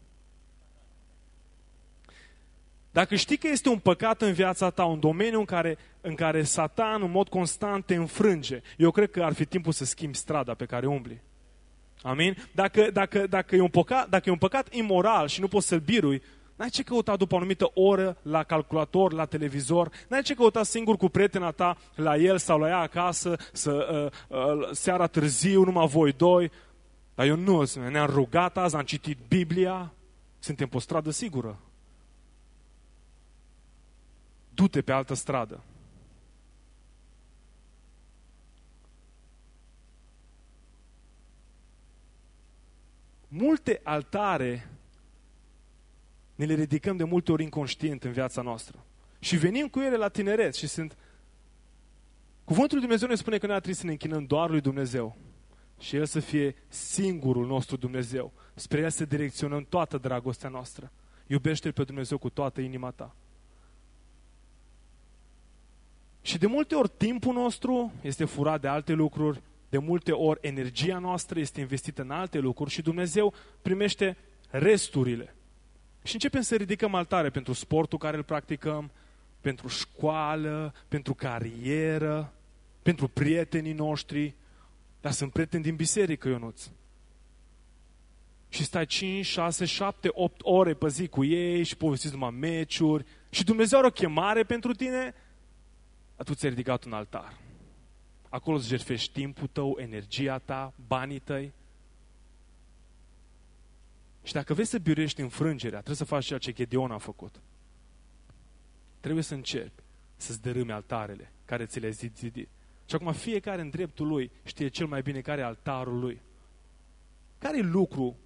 Dacă știi că este un păcat în viața ta, un domeniu în care, în care Satan în mod constant te înfrânge, eu cred că ar fi timpul să schimbi strada pe care umbli. Amin? Dacă, dacă, dacă, e un păcat, dacă e un păcat imoral și nu poți să-l birui, N-ai ce căuta după o anumită oră la calculator, la televizor, n-ai ce căuta singur cu prietena ta la el sau la ea acasă, să, uh, uh, seara târziu, numai voi doi. Dar eu nu, ne-am rugat azi, am citit Biblia, suntem pe o stradă sigură. Du-te pe altă stradă. Multe altare ne le ridicăm de multe ori inconștient în viața noastră. Și venim cu ele la tineret și sunt... Cuvântul lui Dumnezeu ne spune că noi trebuie să ne închinăm doar lui Dumnezeu. Și El să fie singurul nostru Dumnezeu. Spre El să direcționăm toată dragostea noastră. Iubește-L pe Dumnezeu cu toată inima ta. Și de multe ori timpul nostru este furat de alte lucruri, de multe ori energia noastră este investită în alte lucruri și Dumnezeu primește resturile. Și începem să ridicăm altare pentru sportul care îl practicăm, pentru școală, pentru carieră, pentru prietenii noștri, Dar sunt prieteni din biserică, Ionuț. Și stai 5, 6, 7, 8 ore pe zi cu ei și povestiți numai meciuri și Dumnezeu are o chemare pentru tine, atunci ți-ai ridicat un altar. Acolo îți jertfești timpul tău, energia ta, banii tăi. Și dacă vrei să biruiești înfrângerea, trebuie să faci ceea ce Gedeon a făcut. Trebuie să încerci să-ți dărâme altarele care ți le-ai zidit. Și acum fiecare în dreptul lui știe cel mai bine care e altarul lui. Care e lucru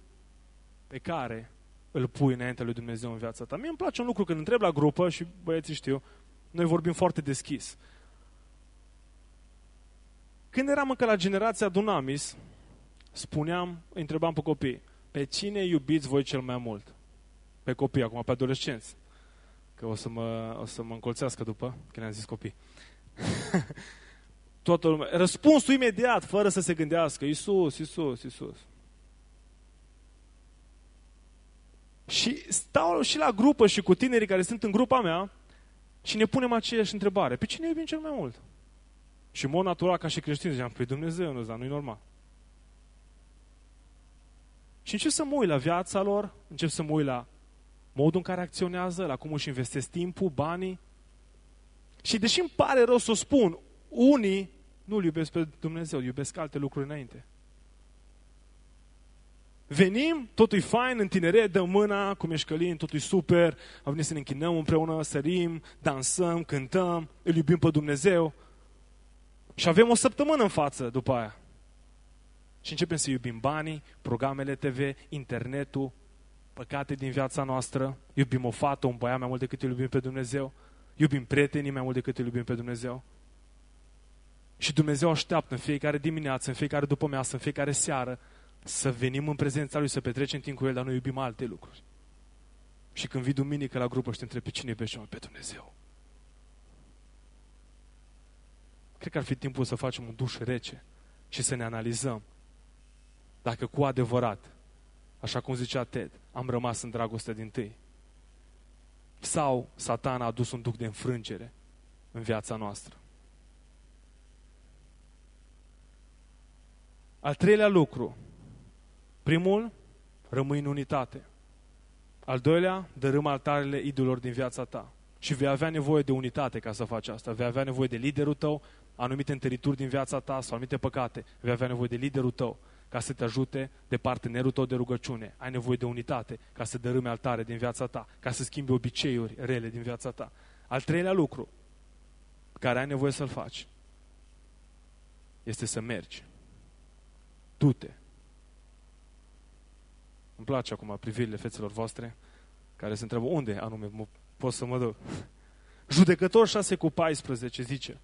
pe care îl pui înainte lui Dumnezeu în viața ta? Mie îmi place un lucru când întreb la grupă și băieții știu, noi vorbim foarte deschis. Când eram încă la generația Dunamis, spuneam, întrebam pe copii, pe cine iubiți voi cel mai mult? Pe copii, acum pe adolescenți. Că o să mă, o să mă încolțească după, când am zis copii. [LAUGHS] Toată lumea. Răspunsul imediat, fără să se gândească. Iisus, Iisus, Iisus. Și stau și la grupă și cu tinerii care sunt în grupa mea și ne punem aceeași întrebare. Pe cine iubim cel mai mult? Și în mod natural, ca și creștini, ziceam, păi Dumnezeu, nu, dar nu-i normal. Și încep să mă uit la viața lor, încep să mă uit la modul în care acționează, la cum își investesc timpul, banii. Și deși îmi pare rău să o spun, unii nu-L iubesc pe Dumnezeu, iubesc alte lucruri înainte. Venim, totul e fain, în tineret, dăm mâna, cum ești șcălin, totul e super, am venit să ne închinăm împreună, sărim, dansăm, cântăm, îl iubim pe Dumnezeu. Și avem o săptămână în față după aia. Și începem să iubim banii, programele TV, internetul, păcate din viața noastră, iubim o fată, un băiat mai mult decât îl iubim pe Dumnezeu, iubim prietenii mai mult decât îl iubim pe Dumnezeu. Și Dumnezeu așteaptă în fiecare dimineață, în fiecare după measă, în fiecare seară, să venim în prezența Lui, să petrecem timp cu El, dar noi iubim alte lucruri. Și când vii duminică la grupă și te întrebi pe cine iubești, pe Dumnezeu. Cred că ar fi timpul să facem un duș rece și să ne analizăm dacă cu adevărat, așa cum zicea Ted, am rămas în dragoste din tâi. Sau satana a adus un duc de înfrângere în viața noastră. Al treilea lucru. Primul, rămâi în unitate. Al doilea, dărâm altarele idolilor din viața ta. Și vei avea nevoie de unitate ca să faci asta. Vei avea nevoie de liderul tău, anumite întărituri din viața ta sau anumite păcate. Vei avea nevoie de liderul tău ca să te ajute de partenerul tău de rugăciune. Ai nevoie de unitate ca să dărâme altare din viața ta, ca să schimbi obiceiuri rele din viața ta. Al treilea lucru care ai nevoie să-l faci este să mergi. Du-te. Îmi place acum privirile fețelor voastre care se întreabă unde anume mă, pot să mă duc. [LAUGHS] Judecător 6 cu 14 zice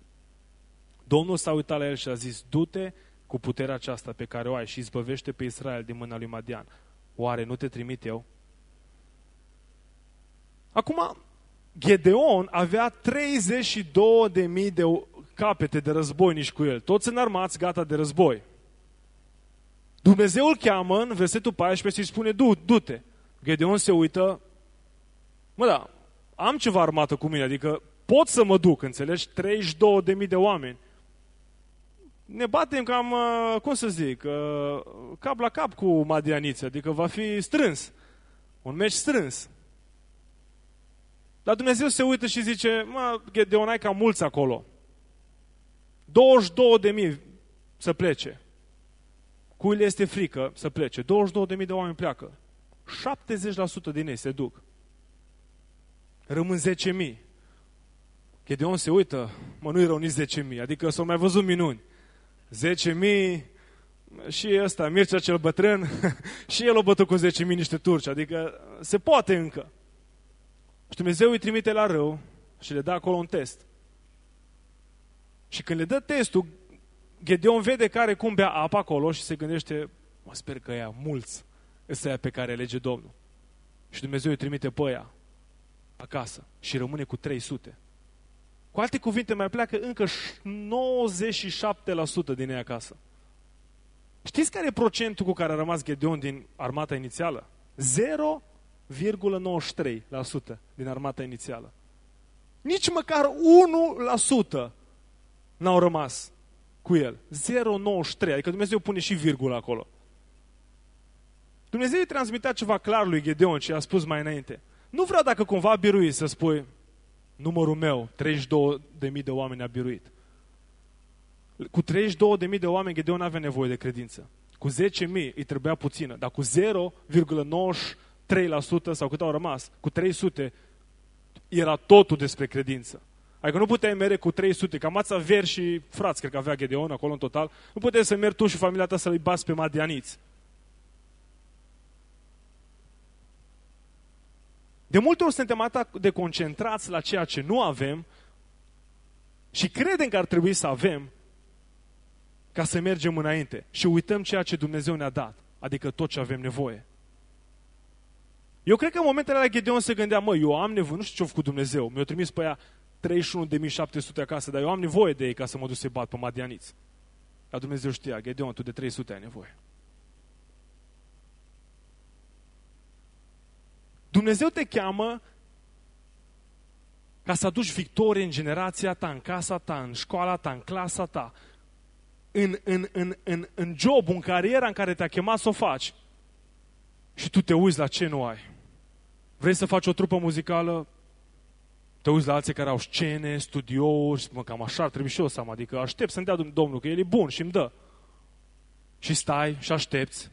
Domnul s-a uitat la el și a zis du-te cu puterea aceasta pe care o ai și izbăvește pe Israel din mâna lui Madian. Oare nu te trimit eu? Acum, Gedeon avea 32.000 de capete de războinici cu el, toți înarmați, gata de război. Dumnezeu îl cheamă în versetul 14 și îi spune, du, du-te. Gedeon se uită, mă da, am ceva armată cu mine, adică pot să mă duc, înțelegi? 32.000 de oameni. Ne batem cam, uh, cum să zic, uh, cap la cap cu Madianiță, adică va fi strâns. Un meci strâns. Dar Dumnezeu se uită și zice, mă, Gedeon, ai cam mulți acolo. 22 de mii să plece. Cui le este frică să plece? 22.000 de oameni pleacă. 70% din ei se duc. Rămân 10.000. Gedeon se uită, mă, nu-i rău nici 10.000, adică s-au mai văzut minuni. 10.000 și ăsta, Mircea cel bătrân, [LAUGHS] și el a bătut cu 10.000 niște turci, adică se poate încă. Și Dumnezeu îi trimite la rău și le dă acolo un test. Și când le dă testul, Gedeon vede care cum bea apa acolo și se gândește, mă sper că ea mulți ăsta pe care alege Domnul. Și Dumnezeu îi trimite pe ea acasă și rămâne cu 300. Cu alte cuvinte, mai pleacă încă 97% din ei acasă. Știți care e procentul cu care a rămas Gedeon din armata inițială? 0,93% din armata inițială. Nici măcar 1% n-au rămas cu el. 0,93, adică Dumnezeu pune și virgulă acolo. Dumnezeu îi transmitea ceva clar lui Gedeon și a spus mai înainte. Nu vreau dacă cumva birui să spui, numărul meu, 32.000 de oameni a biruit. Cu 32.000 de oameni Gedeon nu avea nevoie de credință. Cu 10.000 îi trebuia puțină, dar cu 0,93% sau cât au rămas, cu 300, era totul despre credință. Adică nu puteai merge cu 300, cam ați averi și frați, cred că avea Gedeon acolo în total, nu puteai să mergi tu și familia ta să-i bați pe madianiți. De multe ori suntem atât de concentrați la ceea ce nu avem și credem că ar trebui să avem ca să mergem înainte și uităm ceea ce Dumnezeu ne-a dat, adică tot ce avem nevoie. Eu cred că în momentele alea Gedeon se gândea, mă, eu am nevoie, nu știu ce-a făcut Dumnezeu, mi-a trimis pe ea 31.700 acasă, dar eu am nevoie de ei ca să mă duc să-i bat pe madianiți. Dar Dumnezeu știa, Gedeon, tu de 300 ai nevoie. Dumnezeu te cheamă ca să aduci victorie în generația ta, în casa ta, în școala ta, în clasa ta, în, în, în, în, în jobul, în cariera în care te-a chemat să o faci. Și tu te uiți la ce nu ai. Vrei să faci o trupă muzicală? Te uiți la alții care au scene, studiouri, și mă, cam așa ar trebui și eu să am. Adică aștept să-mi dea Domnul, că El e bun și îmi dă. Și stai și aștepți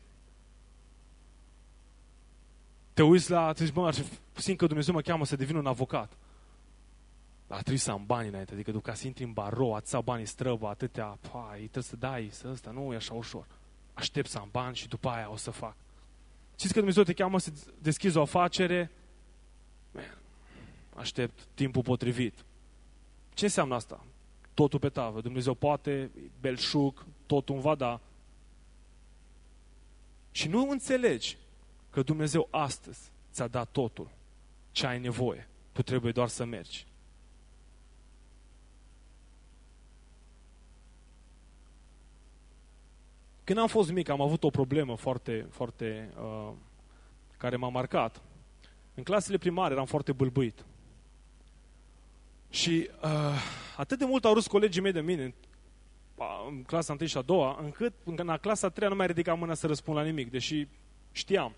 te uiți la, te zici, bă, simt că Dumnezeu mă cheamă să devin un avocat. Dar trebuie să am bani înainte, adică ca să intri în baro, atâția bani străbă, atâtea, pai, trebuie să dai, să ăsta, nu e așa ușor. Aștept să am bani și după aia o să fac. Știți că Dumnezeu te cheamă să deschizi o afacere? Man, aștept timpul potrivit. Ce înseamnă asta? Totul pe tavă. Dumnezeu poate, belșug, totul îmi va da. Și nu înțelegi că Dumnezeu astăzi ți-a dat totul ce ai nevoie. Tu trebuie doar să mergi. Când am fost mic, am avut o problemă foarte, foarte, uh, care m-a marcat. În clasele primare eram foarte bâlbâit. Și uh, atât de mult au râs colegii mei de mine în clasa 1 și a doua, încât în clasa a treia nu mai ridicam mâna să răspund la nimic, deși știam.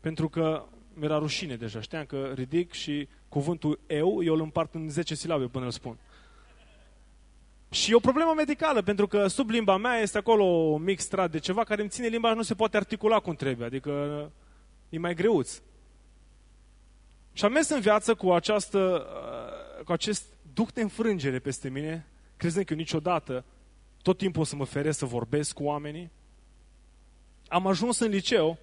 Pentru că mi-era rușine deja. Știam că ridic și cuvântul eu, eu îl împart în 10 silabe până îl spun. Și e o problemă medicală, pentru că sub limba mea este acolo un mic strat de ceva care îmi ține limba și nu se poate articula cum trebuie. Adică e mai greuț. Și am mers în viață cu, această, cu acest duc de înfrângere peste mine, crezând că eu niciodată, tot timpul o să mă feresc să vorbesc cu oamenii. Am ajuns în liceu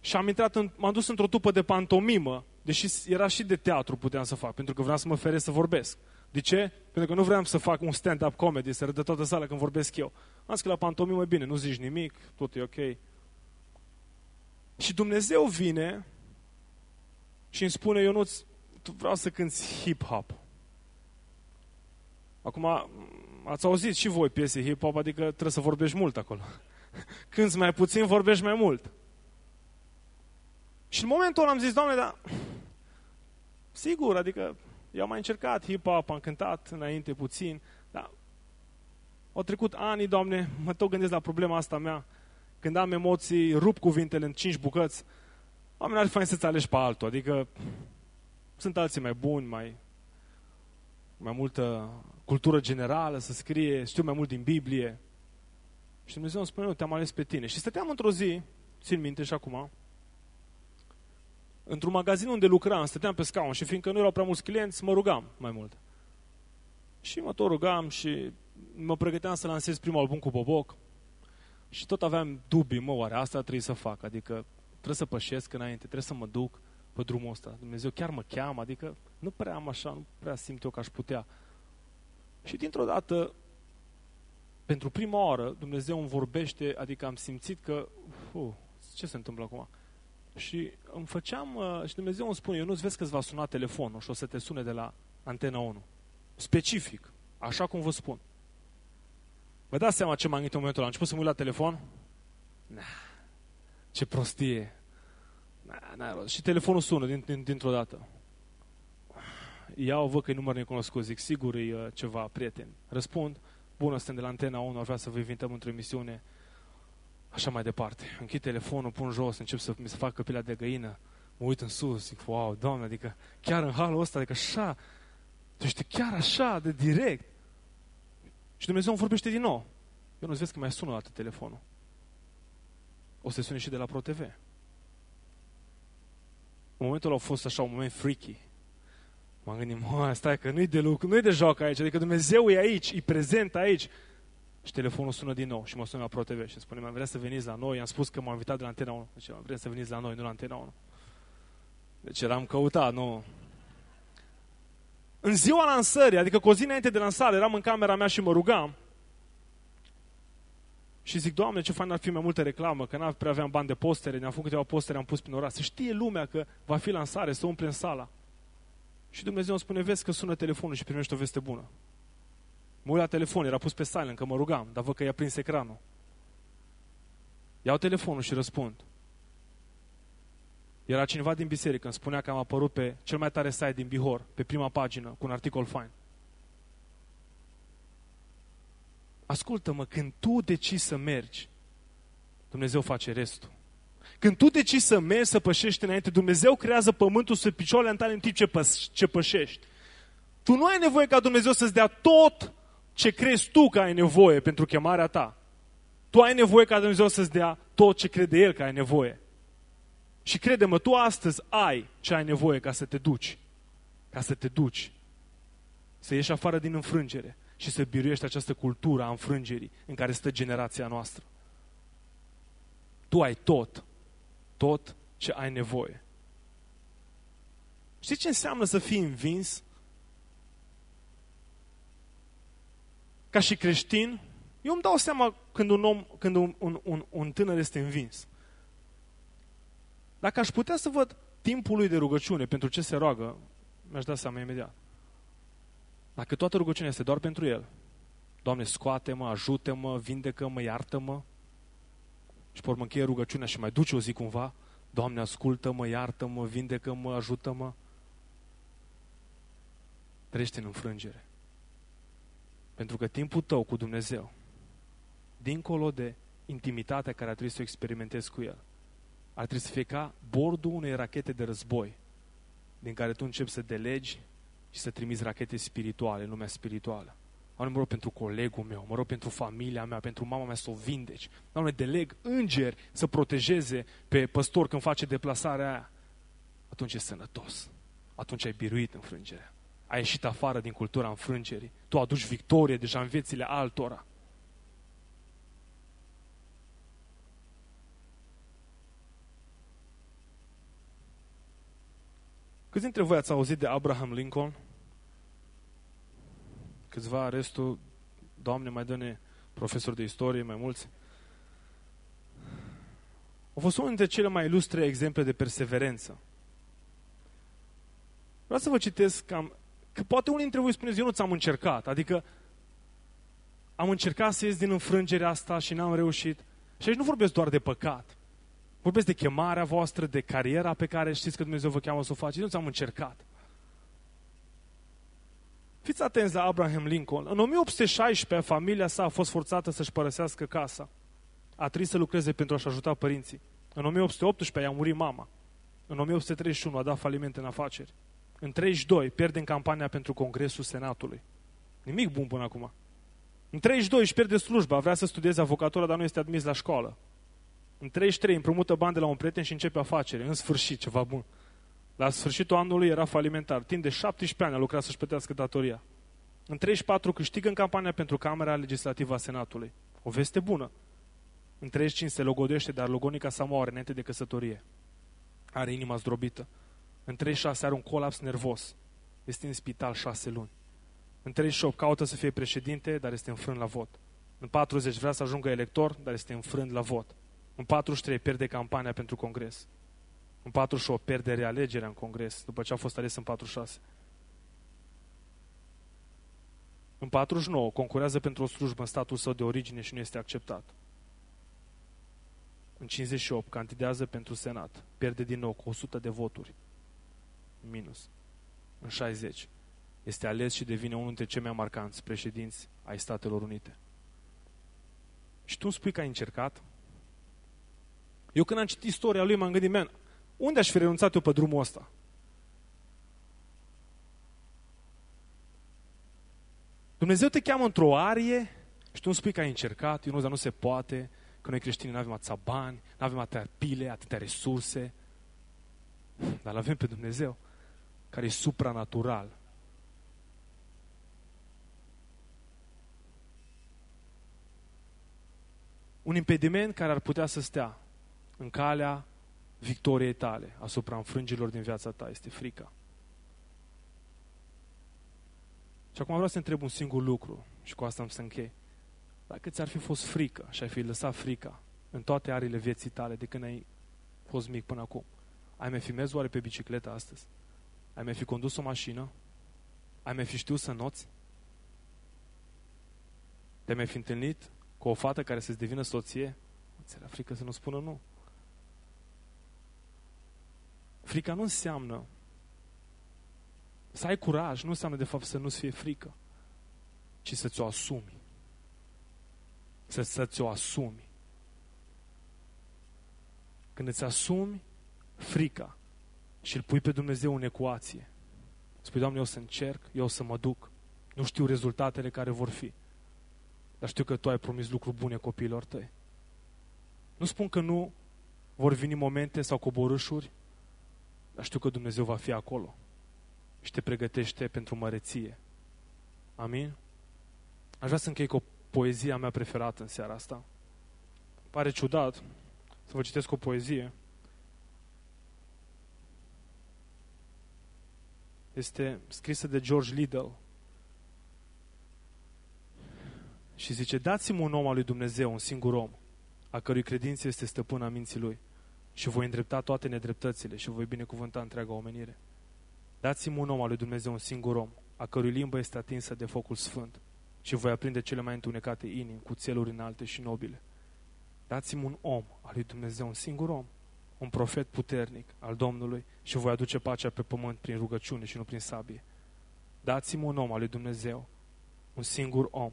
și am intrat în, m-am dus într-o tupă de pantomimă, deși era și de teatru puteam să fac, pentru că vreau să mă feresc să vorbesc. De ce? Pentru că nu vreau să fac un stand-up comedy, să râdă toată sala când vorbesc eu. Am zis că la pantomimă e bine, nu zici nimic, tot e ok. Și Dumnezeu vine și îmi spune, eu nu tu vreau să cânti hip-hop. Acum, ați auzit și voi piese hip-hop, adică trebuie să vorbești mult acolo. [LAUGHS] Când mai puțin, vorbești mai mult. Și în momentul ăla am zis, Doamne, dar sigur, adică eu am mai încercat hip-hop, am cântat înainte puțin, dar au trecut ani, Doamne, mă tot gândesc la problema asta mea, când am emoții, rup cuvintele în cinci bucăți, oamenii ar fi fain să-ți alegi pe altul, adică sunt alții mai buni, mai, mai multă cultură generală, să scrie, știu mai mult din Biblie. Și Dumnezeu îmi spune, nu, te-am ales pe tine. Și stăteam într-o zi, țin minte și acum, într-un magazin unde lucram, stăteam pe scaun și fiindcă nu erau prea mulți clienți, mă rugam mai mult. Și mă tot rugam și mă pregăteam să lansez primul album cu Boboc și tot aveam dubii, mă, oare asta trebuie să fac, adică trebuie să pășesc înainte, trebuie să mă duc pe drumul ăsta. Dumnezeu chiar mă cheamă, adică nu prea am așa, nu prea simt eu că aș putea. Și dintr-o dată, pentru prima oară, Dumnezeu îmi vorbește, adică am simțit că, uh, ce se întâmplă acum? Și îmi făceam, uh, și Dumnezeu îmi spune, eu nu-ți vezi că îți va suna telefonul și o să te sune de la Antena 1. Specific, așa cum vă spun. Vă dați seama ce m-am gândit în momentul ăla? Am început să mă uit la telefon? Nah, ce prostie. Nah, nah, și telefonul sună din, din, dintr-o dată. Iau, văd că e număr necunoscut, zic, sigur e uh, ceva prieten. Răspund, bună, suntem de la Antena 1, aș vrea să vă invităm într-o emisiune, așa mai departe. Închid telefonul, pun jos, încep să mi se facă căpila de găină, mă uit în sus, zic, wow, Doamne, adică chiar în halul ăsta, adică așa, tu ești chiar așa, de direct. Și Dumnezeu îmi vorbește din nou. Eu nu vezi că mai sună atât telefonul. O să sune și de la ProTV. În momentul ăla a fost așa un moment freaky. M-am gândit, mă, stai că nu-i de lucru, nu-i de joc aici, adică Dumnezeu e aici, e prezent aici. Și telefonul sună din nou și mă sună la ProTV și îmi spune, mai vrea să veniți la noi? I-am spus că m-am invitat de la Antena 1. Deci, vrem să veniți la noi, nu la Antena 1. Deci eram căutat, nu. În ziua lansării, adică cu o zi înainte de lansare, eram în camera mea și mă rugam. Și zic, Doamne, ce fain ar fi mai multă reclamă, că n prea aveam bani de postere, ne-am făcut câteva postere, am pus prin oraș. Să știe lumea că va fi lansare, să umplem sala. Și Dumnezeu îmi spune, vezi că sună telefonul și primești o veste bună. Mă uit la telefon, era pus pe silent, că mă rugam, dar văd că i-a prins ecranul. Iau telefonul și răspund. Era cineva din biserică, îmi spunea că am apărut pe cel mai tare site din Bihor, pe prima pagină, cu un articol fain. Ascultă-mă, când tu decizi să mergi, Dumnezeu face restul. Când tu decizi să mergi, să pășești înainte, Dumnezeu creează pământul să picioarele în tale în timp ce, păs- ce pășești. Tu nu ai nevoie ca Dumnezeu să-ți dea tot ce crezi tu că ai nevoie pentru chemarea ta. Tu ai nevoie ca Dumnezeu să-ți dea tot ce crede El că ai nevoie. Și crede-mă, tu astăzi ai ce ai nevoie ca să te duci. Ca să te duci. Să ieși afară din înfrângere și să biruiești această cultură a înfrângerii în care stă generația noastră. Tu ai tot. Tot ce ai nevoie. Știi ce înseamnă să fii învins? Ca și creștin, eu îmi dau seama când un om, când un, un, un, un tânăr este învins. Dacă aș putea să văd timpul lui de rugăciune, pentru ce se roagă, mi-aș da seama imediat. Dacă toată rugăciunea este doar pentru el, Doamne, scoate-mă, ajută-mă, vindecă-mă, iartă-mă, și pe urmă încheie rugăciunea și mai duce o zi cumva, Doamne, ascultă-mă, iartă-mă, vindecă-mă, ajută-mă, trăiește în înfrângere. Pentru că timpul tău cu Dumnezeu, dincolo de intimitatea care ar trebui să o experimentezi cu El, ar trebui să fie ca bordul unei rachete de război, din care tu începi să delegi și să trimiți rachete spirituale, în lumea spirituală. Doamne, mă rog pentru colegul meu, mă rog pentru familia mea, pentru mama mea să o vindeci. Doamne, deleg îngeri să protejeze pe păstor când face deplasarea aia. Atunci e sănătos. Atunci ai biruit înfrângerea. Ai ieșit afară din cultura înfrângerii. Tu aduci victorie deja în viețile altora. Câți dintre voi ați auzit de Abraham Lincoln? Câțiva, restul, Doamne, mai dă-ne profesori de istorie, mai mulți. A fost unul dintre cele mai ilustre exemple de perseverență. Vreau să vă citesc cam, că poate unii dintre voi spuneți, eu nu ți-am încercat, adică am încercat să ies din înfrângerea asta și n-am reușit. Și aici nu vorbesc doar de păcat. Vorbesc de chemarea voastră, de cariera pe care știți că Dumnezeu vă cheamă să o faceți. Nu ți-am încercat. Fiți atenți la Abraham Lincoln. În 1816, familia sa a fost forțată să-și părăsească casa. A trebuit să lucreze pentru a-și ajuta părinții. În 1818 i-a murit mama. În 1831 a dat faliment în afaceri. În 32 pierde în campania pentru Congresul Senatului. Nimic bun până acum. În 32 își pierde slujba, vrea să studieze avocatura, dar nu este admis la școală. În 33 împrumută bani de la un prieten și începe afacere. În sfârșit, ceva bun. La sfârșitul anului era falimentar. Timp de 17 ani a lucrat să-și plătească datoria. În 34 câștigă în campania pentru Camera Legislativă a Senatului. O veste bună. În 35 se logodește, dar logonica sa moare înainte de căsătorie. Are inima zdrobită. În 36 are un colaps nervos. Este în spital șase luni. În 38 caută să fie președinte, dar este înfrânt la vot. În 40 vrea să ajungă elector, dar este înfrânt la vot. În 43 pierde campania pentru congres. În 48 pierde realegerea în congres, după ce a fost ales în 46. În 49 concurează pentru o slujbă în statul său de origine și nu este acceptat. În 58 candidează pentru senat, pierde din nou cu 100 de voturi. Minus. În 60 este ales și devine unul dintre cei mai marcanți președinți ai Statelor Unite. Și tu îmi spui că ai încercat? Eu când am citit istoria lui m-am gândit, man, unde aș fi renunțat eu pe drumul ăsta? Dumnezeu te cheamă într-o arie și tu îmi spui că ai încercat, eu nu, dar nu se poate, că noi creștini nu avem atâția bani, nu avem atâtea pile, atâtea resurse. Dar avem pe Dumnezeu, care e supranatural. Un impediment care ar putea să stea în calea victoriei tale asupra înfrângerilor din viața ta este frica. Și acum vreau să întreb un singur lucru și cu asta am să închei. Dacă ți-ar fi fost frică și ai fi lăsat frica în toate arile vieții tale de când ai fost mic până acum, ai mai fi mers oare pe bicicletă astăzi? Ai mai fi condus o mașină? Ai mai fi știut să noți? Te-ai mai fi întâlnit cu o fată care să-ți devină soție? Ți era frică să nu spună nu. Frica nu înseamnă să ai curaj, nu înseamnă de fapt să nu-ți fie frică, ci să ți-o asumi. Să, să ți-o asumi. Când îți asumi frica și îl pui pe Dumnezeu în ecuație, spui, Doamne, eu o să încerc, eu o să mă duc, nu știu rezultatele care vor fi, dar știu că Tu ai promis lucruri bune copiilor Tăi. Nu spun că nu vor veni momente sau coborâșuri, dar știu că Dumnezeu va fi acolo și te pregătește pentru măreție. Amin? Aș vrea să închei cu o poezia mea preferată în seara asta. Pare ciudat să vă citesc o poezie. Este scrisă de George Liddell. Și zice, dați-mi un om al lui Dumnezeu, un singur om, a cărui credință este stăpâna minții lui și voi îndrepta toate nedreptățile și voi binecuvânta întreaga omenire. Dați-mi un om al lui Dumnezeu, un singur om, a cărui limbă este atinsă de focul sfânt și voi aprinde cele mai întunecate inimi cu țeluri înalte și nobile. Dați-mi un om al lui Dumnezeu, un singur om, un profet puternic al Domnului și voi aduce pacea pe pământ prin rugăciune și nu prin sabie. Dați-mi un om al lui Dumnezeu, un singur om,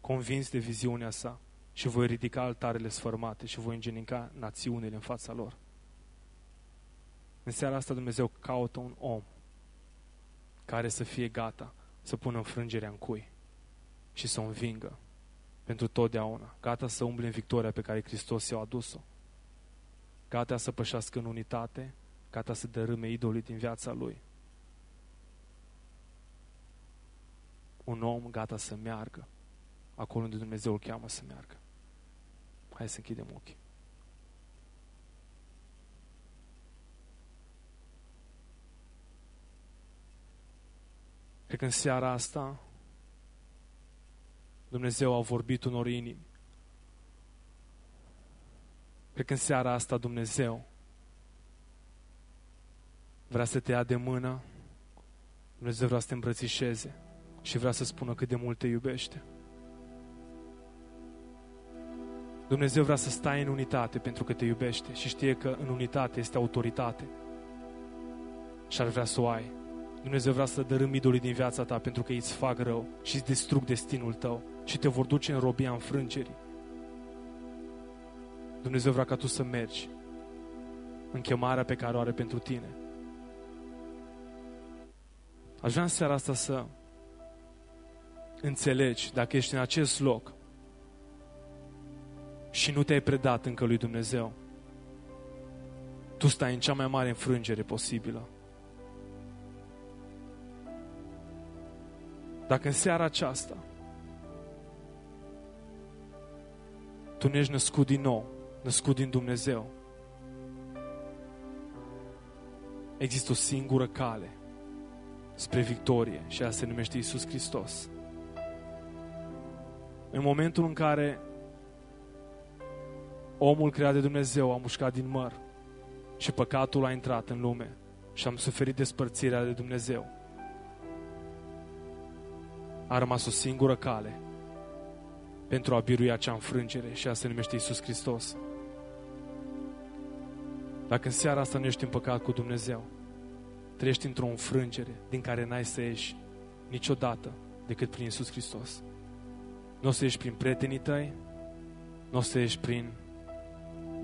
convins de viziunea sa și voi ridica altarele sfărmate și voi îngeninca națiunile în fața lor. În seara asta Dumnezeu caută un om care să fie gata să pună înfrângerea în cui și să o învingă pentru totdeauna, gata să umble în victoria pe care Hristos i-a adus-o, gata să pășească în unitate, gata să dărâme idolii din viața lui. Un om gata să meargă acolo unde Dumnezeu îl cheamă să meargă. Hai să închidem ochii. Cred că în seara asta Dumnezeu a vorbit unor inimi. Cred că în seara asta Dumnezeu vrea să te ia de mână, Dumnezeu vrea să te îmbrățișeze și vrea să spună cât de mult te iubește. Dumnezeu vrea să stai în unitate pentru că te iubește și știe că în unitate este autoritate și ar vrea să o ai. Dumnezeu vrea să dărâm idolii din viața ta pentru că îți fac rău și îți distrug destinul tău și te vor duce în robia înfrângerii. Dumnezeu vrea ca tu să mergi în chemarea pe care o are pentru tine. Aș vrea în seara asta să înțelegi dacă ești în acest loc și nu te-ai predat încă lui Dumnezeu. Tu stai în cea mai mare înfrângere posibilă. Dacă în seara aceasta tu nu ești născut din nou, născut din Dumnezeu, există o singură cale spre victorie și ea se numește Isus Hristos. În momentul în care omul creat de Dumnezeu a mușcat din măr și păcatul a intrat în lume și am suferit despărțirea de Dumnezeu, a rămas o singură cale pentru a birui acea înfrângere și a se numește Iisus Hristos. Dacă în seara asta nu ești în păcat cu Dumnezeu, trăiești într-o înfrângere din care n-ai să ieși, niciodată decât prin Isus Hristos. Nu o să ieși prin prietenii tăi, nu o să ieși prin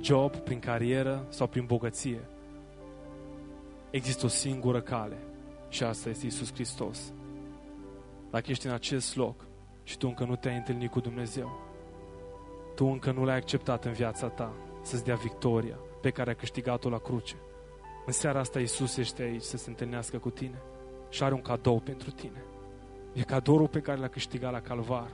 job, prin carieră sau prin bogăție. Există o singură cale și asta este Isus Hristos. Dacă ești în acest loc și tu încă nu te-ai întâlnit cu Dumnezeu, tu încă nu l-ai acceptat în viața ta să-ți dea victoria pe care a câștigat-o la cruce. În seara asta Isus este aici să se întâlnească cu tine și are un cadou pentru tine. E cadoul pe care l-a câștigat la calvar.